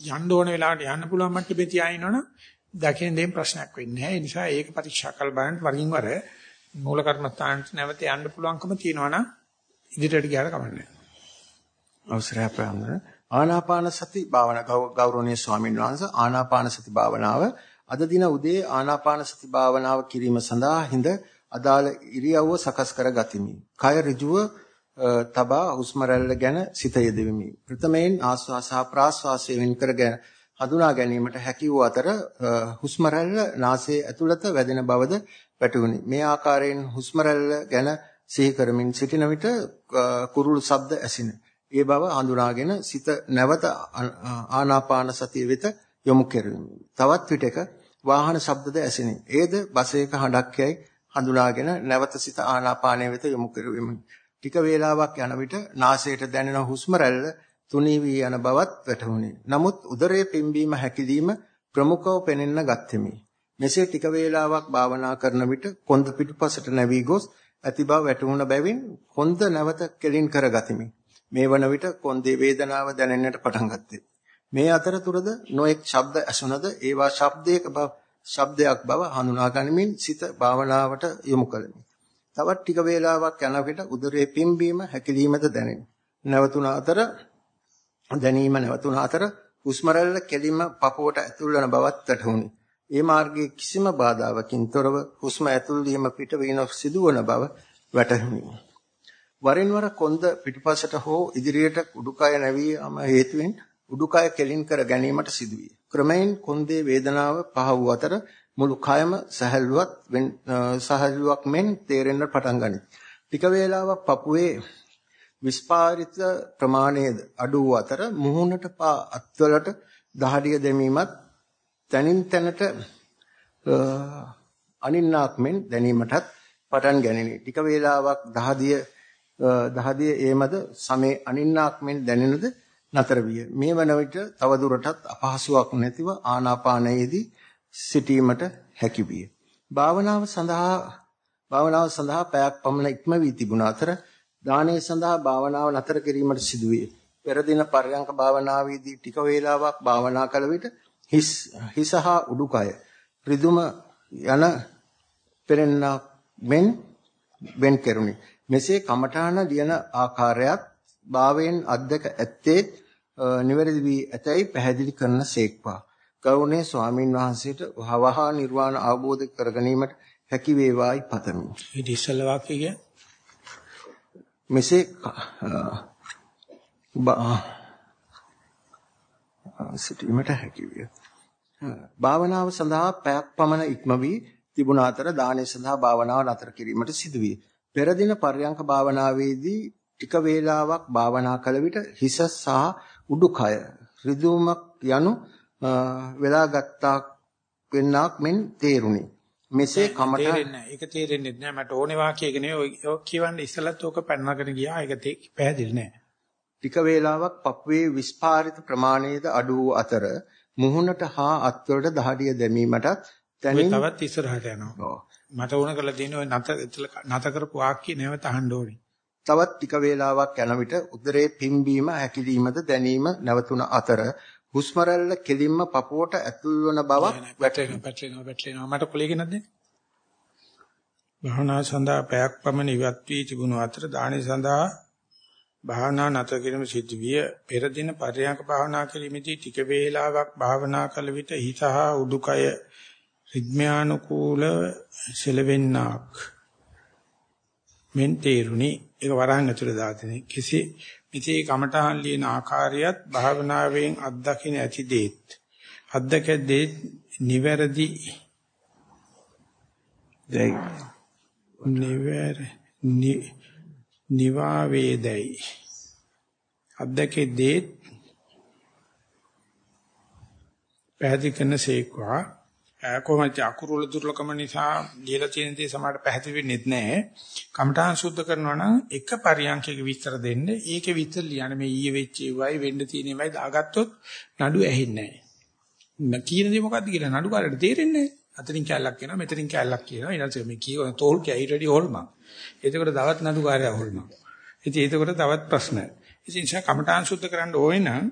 යන්න ඕන වෙලාවට යන්න පුළුවන් මට්ටමේ තියා ඉන්නවනම් දකින්න දෙම් ප්‍රශ්නයක් වෙන්නේ නැහැ. ඒ නිසා ඒක පරීක්ෂා කළ බලන්න වරින් වර මූල කර්මස්ථානට නැවත යන්න පුළුවන්කම තියෙනවනම් ඉදිරියට ගියාට කමන්නේ. අවසරය ප්‍රාන්දර ආනාපාන සති භාවනා ගෞරවනීය ස්වාමීන් වහන්සේ ආනාපාන සති භාවනාව අද දින උදේ ආනාපාන සති භාවනාව කිරීම සඳහා හිඳ අදාළ ඉරියව්ව සකස් කර ගතිමි. කය ඍජුව තබා හුස්ම රැල්ල ගැන සිත යෙදෙමි. ප්‍රථමයෙන් ආස්වාස හා ප්‍රාස්වාසයෙන් වෙන් කරගෙන හඳුනා ගැනීමට හැකි වූ අතර හුස්ම රැල්ල නාසයේ ඇතුළත වැදෙන බවද වැටහුණි. මේ ආකාරයෙන් හුස්ම රැල්ල ගැන සිහි කරමින් සිටින විට කුරුළු ශබ්ද ඇසින. ඒ බව හඳුනාගෙන සිත නැවත ආනාපාන සතිය වෙත යොමු කෙරෙමි. තවත් විටක වාහන ශබ්දද ඇසිනි. ඒද බසයක හඬක් යයි හඳුනාගෙන නැවත සිත ආනාපානය වෙත යොමු කෙරෙමි. ටික වේලාවක් යන විට නාසයට දැනෙන හුස්ම රැල්ල තුනී වී යන බවත් වැටහුණි. නමුත් උදරයේ පිම්බීම හැකිලිම ප්‍රමුඛව පෙනෙන්න ගත්ෙමි. මෙසේ ටික වේලාවක් භාවනා කරන විට කොන්ද පිටුපසට නැවී ගොස් ඇති බව වැටහුණ බැවින් කොන්ද නැවත කෙලින් කරගතිමි. මේ වන විට කොන්දේ වේදනාව දැනෙන්නට පටන් ගත්තේ. මේ අතරතුරද නොඑක් ශබ්ද ඇසුනද ඒවා ශබ්දයක බව ශබ්දයක් බව හඳුනා ගනිමින් සිත භාවනාවට යොමු කළෙමි. තවත් ටික වේලාවක් යන විට උදරයේ පිම්බීම හැකිලීමද දැනෙනවා. නැවතුන අතර දැනීම නැවතුන අතර හුස්ම රැල්ල කෙලින්ම පපුවට ඇතුල් වන බවත් වැටහුණි. ඒ මාර්ගයේ කිසිම බාධාවකින් තොරව හුස්ම ඇතුල් වීම පිටවීම සිදුවන බව වැටහුණි. වරින් වර කොන්ද පිටුපසට හෝ ඉදිරියට උඩුකය නැවීම හේතුවෙන් උඩුකය කෙලින් කර ගැනීමට සිදුවිය. ක්‍රමයෙන් කොන්දේ වේදනාව පහ වූ අතර මුළු කයම සහැල්ලුවක් සහැල්ලුවක් මෙන් තේරෙන්න පටන් ගනී. ටික වේලාවක් පපුවේ විස්පාරිත ප්‍රමාණයද අඩු වූ අතර මුහුණට පා අත්වලට දහඩිය දෙමීමත් තනින් තැනට අනින්නාක් මෙන් දැනීමටත් පටන් ගැනිනි. ටික වේලාවක් දහදිය දහදිය ඒමද සමේ අනින්නාක් මෙන් දැනෙනද නතර විය. මේ වන විට තව දුරටත් අපහසුාවක් නැතිව ආනාපානයේදී සිටීමට හැකි විය. භාවනාව සඳහා භාවනාව සඳහා පැයක් පමණ ඉක්ම වී තිබුණ අතර දානයේ සඳහා භාවනාව නතර කිරීමට සිදුවේ. පෙර දින පරයන්ක භාවනාවේදී ටික වේලාවක් භාවනා කළ විට හිස් හිසහා උඩුකය රිදුම යන පෙරෙන්නක් මෙන් වෙන් කෙරුණි. මෙසේ කමඨාන ලියන ආකාරයත් භාවයෙන් අධ්‍යක ඇත්තේ නිවැරදි වී ඇතැයි පැහැදිලි කරන සේක්වා. ගෞරවනීය ස්වාමින් වහන්සේට වහවහා නිර්වාණ අවබෝධ කර ගැනීමට හැකි වේවායි පතමි. ඊට ඉස්සෙල්ලා වාක්‍ය කිය. මෙසේ සිටීමට හැකි විය. භාවනාව සඳහා පැයක් පමණ ඉක්ම වී තිබුණ අතර දානය සඳහා භාවනාව නතර කිරීමට සිදුවිය. පෙර දින පර්යංක භාවනාවේදී ටික වේලාවක් භාවනා කළ විට හිස සහ උඩුකය රිදුමක් යනු වෙලා ගත්තා වෙන්නක් මෙන් තේරුණි. මෙසේ කමට තේරෙන්නේ ඒක තේරෙන්නේ නැහැ මට ඕනේ වාක්‍යයක නෙවෙයි ඔය කියවන්නේ ඉස්සලත් ඕක පැනනගෙන ගියා ඒක පැහැදිලි නැහැ. ටික වේලාවක් පපුවේ විස්පාරිත ප්‍රමාණයද අඩු වූ අතර මුහුණට හා අත්වලට දහඩිය දැමීමටත් තනින් තවත් ඉස්සරහට යනවා. මට ඕන කරලා තියෙන ඔය නැත නැත කරපු වාක්‍ය නැවත අහන්න ඕනේ. තවත් ටික වේලාවක් යන විට උදරයේ පිම්බීම හැකිලීමද දැනීම නැවතුන අතර හුස්ම රැල්ල කෙලින්ම පපුවට ඇතුල් වන බවක් වැටෙනවා වැටෙනවා වැටෙනවා මට කොලේක නැද්ද? භාවනා සඳහා පැයක් පමණ ඉවත් වී තිබුණු අතර දානි සඳහා භාවනා නැතර කිරීම සිද්ධ විය. පෙර දින පරයන්ක භාවනා කිරීමේදී ටික වේලාවක් භාවනා කළ විට හිත හා උඩුකය රිද්මයානුකූල සෙලවෙන්නක් මෙන් තේරුණි. ඒක වරහන් ඇතුළේ දාතනේ. කිසි මිතේ කමඨහන් ලියන ආකාරයත් භාවනාවෙන් අත්දකින්න ඇති දෙත්. අත්දක දෙත් නිවැරදි. දැයි. නිවැර නිවා වේදයි අද්දකේ දේත් පැහැදිලි කරන සේක්වා. කොහොමද අකුරු වල දුර්ලකම නිසා ලියලා තියෙන දේ සමහරට පැහැදිලි වෙන්නේ නැහැ. කමඨාන් සුද්ධ කරනවා නම් එක පරියන්කයක විස්තර දෙන්න. ඒකේ විතර ලියන්න මේ ඊයේ වෙච්ච ඒවයි වෙන්න තියෙන ඒවයි දාගත්තොත් නඩු ඇහෙන්නේ නැහැ. කියන දේ මොකද්ද කියලා නඩු කාරයට තේරෙන්නේ නැහැ. අතනින් කැලලක් කියනවා මෙතනින් කැලලක් කියනවා ඊට පස්සේ මේ කීව තෝල් කැයි රෙඩි හොල්මන්. එතකොට තවත් නඩු කාර්යය හොල්මන්. ඉතින් එතකොට තවත් ප්‍රශ්න. ඉතින් ශා කමඨාන් සුද්ධ කරන්න ඕනේ නම්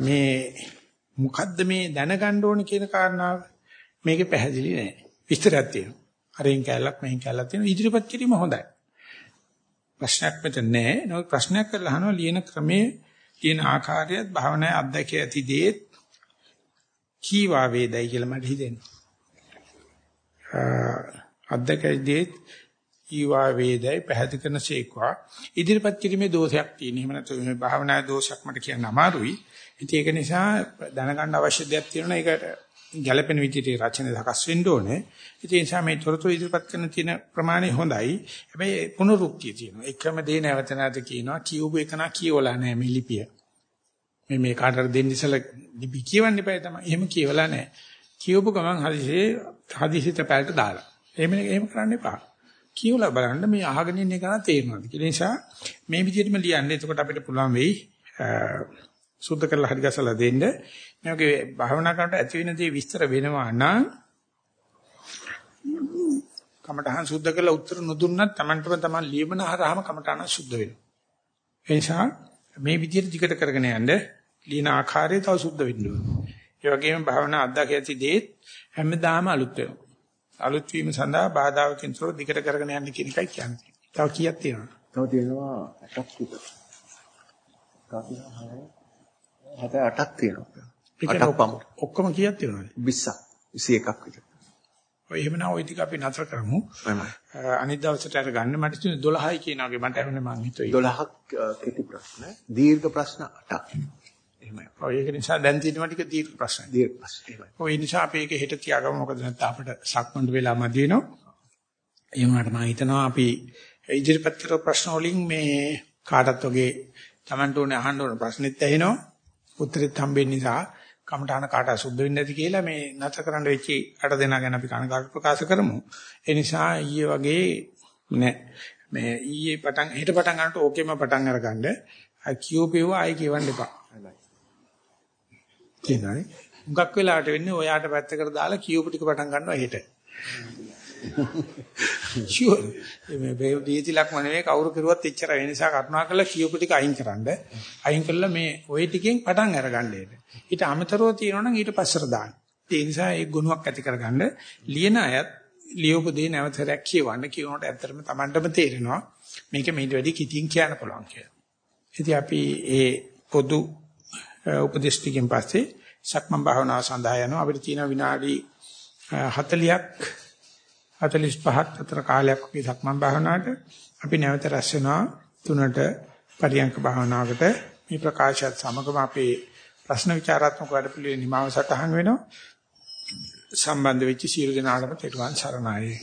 මේ මොකද්ද මේ දැනගන්න ඕනේ කියන කාරණාව මේකේ පැහැදිලි නෑ. විස්තරයක් තියෙනවා. අරින් කැලලක් මෙහින් කැලලක් තියෙනවා. ඉදිරිපත් කිරීම හොඳයි. ප්‍රශ්නයක් මෙතන නෑ. නමුත් ප්‍රශ්නයක් කරලා අහනවා ලියන ක්‍රමයේ ලියන ආකාරයත් භාවනාවේ අත්දැකිය ඇති දේත් කීවා වේදයි කියලා මට හිතෙනවා. අත්දැකිය දේත් කීවා වේදයි පැහැදිලි කරන සේක්වා ඉදිරිපත් කිරීමේ දෝෂයක් තියෙන. එහෙම නැත්නම් මේ භාවනාවේ දෝෂයක් මට කියන්න අමාරුයි. ඉතින් ඒක නිසා දැනගන්න අවශ්‍ය දෙයක් තියෙනවා. ඒකට ගැළපෙන විදිහට රචන සකස් වෙන්න ඕනේ. ඉතින් ඒ නිසා මේ තොරතුරු ඉදිරිපත් කරන තියෙන ප්‍රමාණය හොඳයි. හැබැයි පුනරුක්තිය තියෙනවා. එකම දේ නැවත නැවත කියනවා. කියවපු එක නා කියවලා නැහැ මේ ලිපිය. මේ මේ කාටට දෙන්න ඉස්සලා ලිපි කියවන්න එපා තමයි. එහෙම කියවලා නැහැ. කියවපු ගමන් හදිසියේ හදිසිත පැලට දාලා. එහෙම එහෙම කරන්න එපා. කියවලා බලන්න මේ අහගෙන ඉන්න එක තේරෙනවද කියලා. නිසා මේ විදිහටම ලියන්න. එතකොට අපිට පුළුවන් වෙයි සුද්ධ කරලා හරි ගසලා දෙන්න. මේකේ භාවනා කරනකොට ඇති වෙන දේ විස්තර වෙනවා නම් කමඨහන් සුද්ධ කරලා උත්තර නොදුන්නත් Tamanටම Taman ලියමන හරහාම කමඨහන සුද්ධ වෙනවා. ඒ නිසා මේ විදිහට දිගට කරගෙන යන්න ලියන ආකාරය තව සුද්ධ වෙන්න ඕනේ. ඒ වගේම භාවනා අත්දැක ඇති දේත් හැමදාම අලුත් වෙනවා. අලුත් වීම සඳහා බාධාකින් තොර දිගට කරගෙන යන්න කියන එකයි කියන්නේ. තව කීයක් තියෙනවද? තව තියෙනවා 8ක් විතර. කාපිනා 6 7 8ක් තියෙනවා. අටක් පමණ. ඔක්කොම කීයක් තියෙනවද? 20ක් 21ක් විතර. ඔය එහෙමනම් ওই ටික අපි නතර කරමු. අනිත් දවසට අර ගන්න මට තියෙන 12යි කියන වගේ මට ඇහුනේ මං හිතුවේ. 12ක් කෙටි ප්‍රශ්න. දීර්ඝ ප්‍රශ්න 8ක්. එහෙමයි. ඔය ඒක නිසා දැන් තියෙනවා ටික දීර්ඝ ප්‍රශ්න. දීර්ඝ ප්‍රශ්න. එහෙමයි. ඔය නිසා අපි ඒක හෙට තියාගමු මොකද නැත්නම් අපිට සක්මන්ඩ වෙලා මදි වෙනවා. ඒ වුණාට මම හිතනවා අපි ඉදිරිපත් කරපු ප්‍රශ්න වලින් මේ කාටත් වගේ Tamanට ඕනේ අහන්න ඕන ප්‍රශ්නෙත් ඇහෙනවා. උත්තරෙත් හම්බෙන්න නිසා කමඨාන කාට සුද්ධ වෙන්නේ නැති කියලා මේ නැත කරන්න වෙච්ච අට දෙනා ගැන අපි කනගාටු ප්‍රකාශ කරමු. ඒ නිසා ඊයේ වගේ නෑ මේ ඊයේ පටන් හෙට පටන් ගන්නට ඕකෙම පටන් අරගන්න. කියෝපේව ආයි කියවන්න එපා. කියනනේ. මුගක් වෙලාවට වෙන්නේ ඔයාට පැත්තකට දාලා කියෝප ටික පටන් ගන්නවා හෙට. ෂුවර් මේ මේ දීතිලක්ම නෙවෙයි කවුරු කරුවත් එච්චර වෙන නිසා කරුණා කරලා කියෝප ටික අයින් කරන්න. අයින් කළා මේ ওই ටිකෙන් පටන් අරගන්න එන්න. ඊට අමතරව තියෙනවා නම් ඊට පස්සට දාන්න. ඒ නිසා ඒ ගුණයක් ඇති කරගන්න ලියන අයත් ලියවපු දේ නැවතරක් කියවන්න කියනකොට ඇත්තටම Tamanටම තේරෙනවා මේක මේට වැඩි කිතින් කියන්න පුළුවන් කියලා. ඉතින් අපි ඒ පොදු උපදේශ ටිකෙන් පස්සේ සක්මන් භාවනාව සඳහා යනවා අපිට තියෙන විනාඩි 40ක් 45ක් අතර කාලයක් වගේ සක්මන් භාවනාවට අපි නැවත රැස් වෙනවා. තුනට පරියංක භාවනාවකට මේ ප්‍රකාශයත් සමගම අපේ ප්‍රශ්න විචාරාත්මක වැඩපිළිවෙල නිමාව සටහන් වෙනවා. සම්බන්ධ වෙච්ච සියලු දෙනාටම තෙරුවන් සරණයි.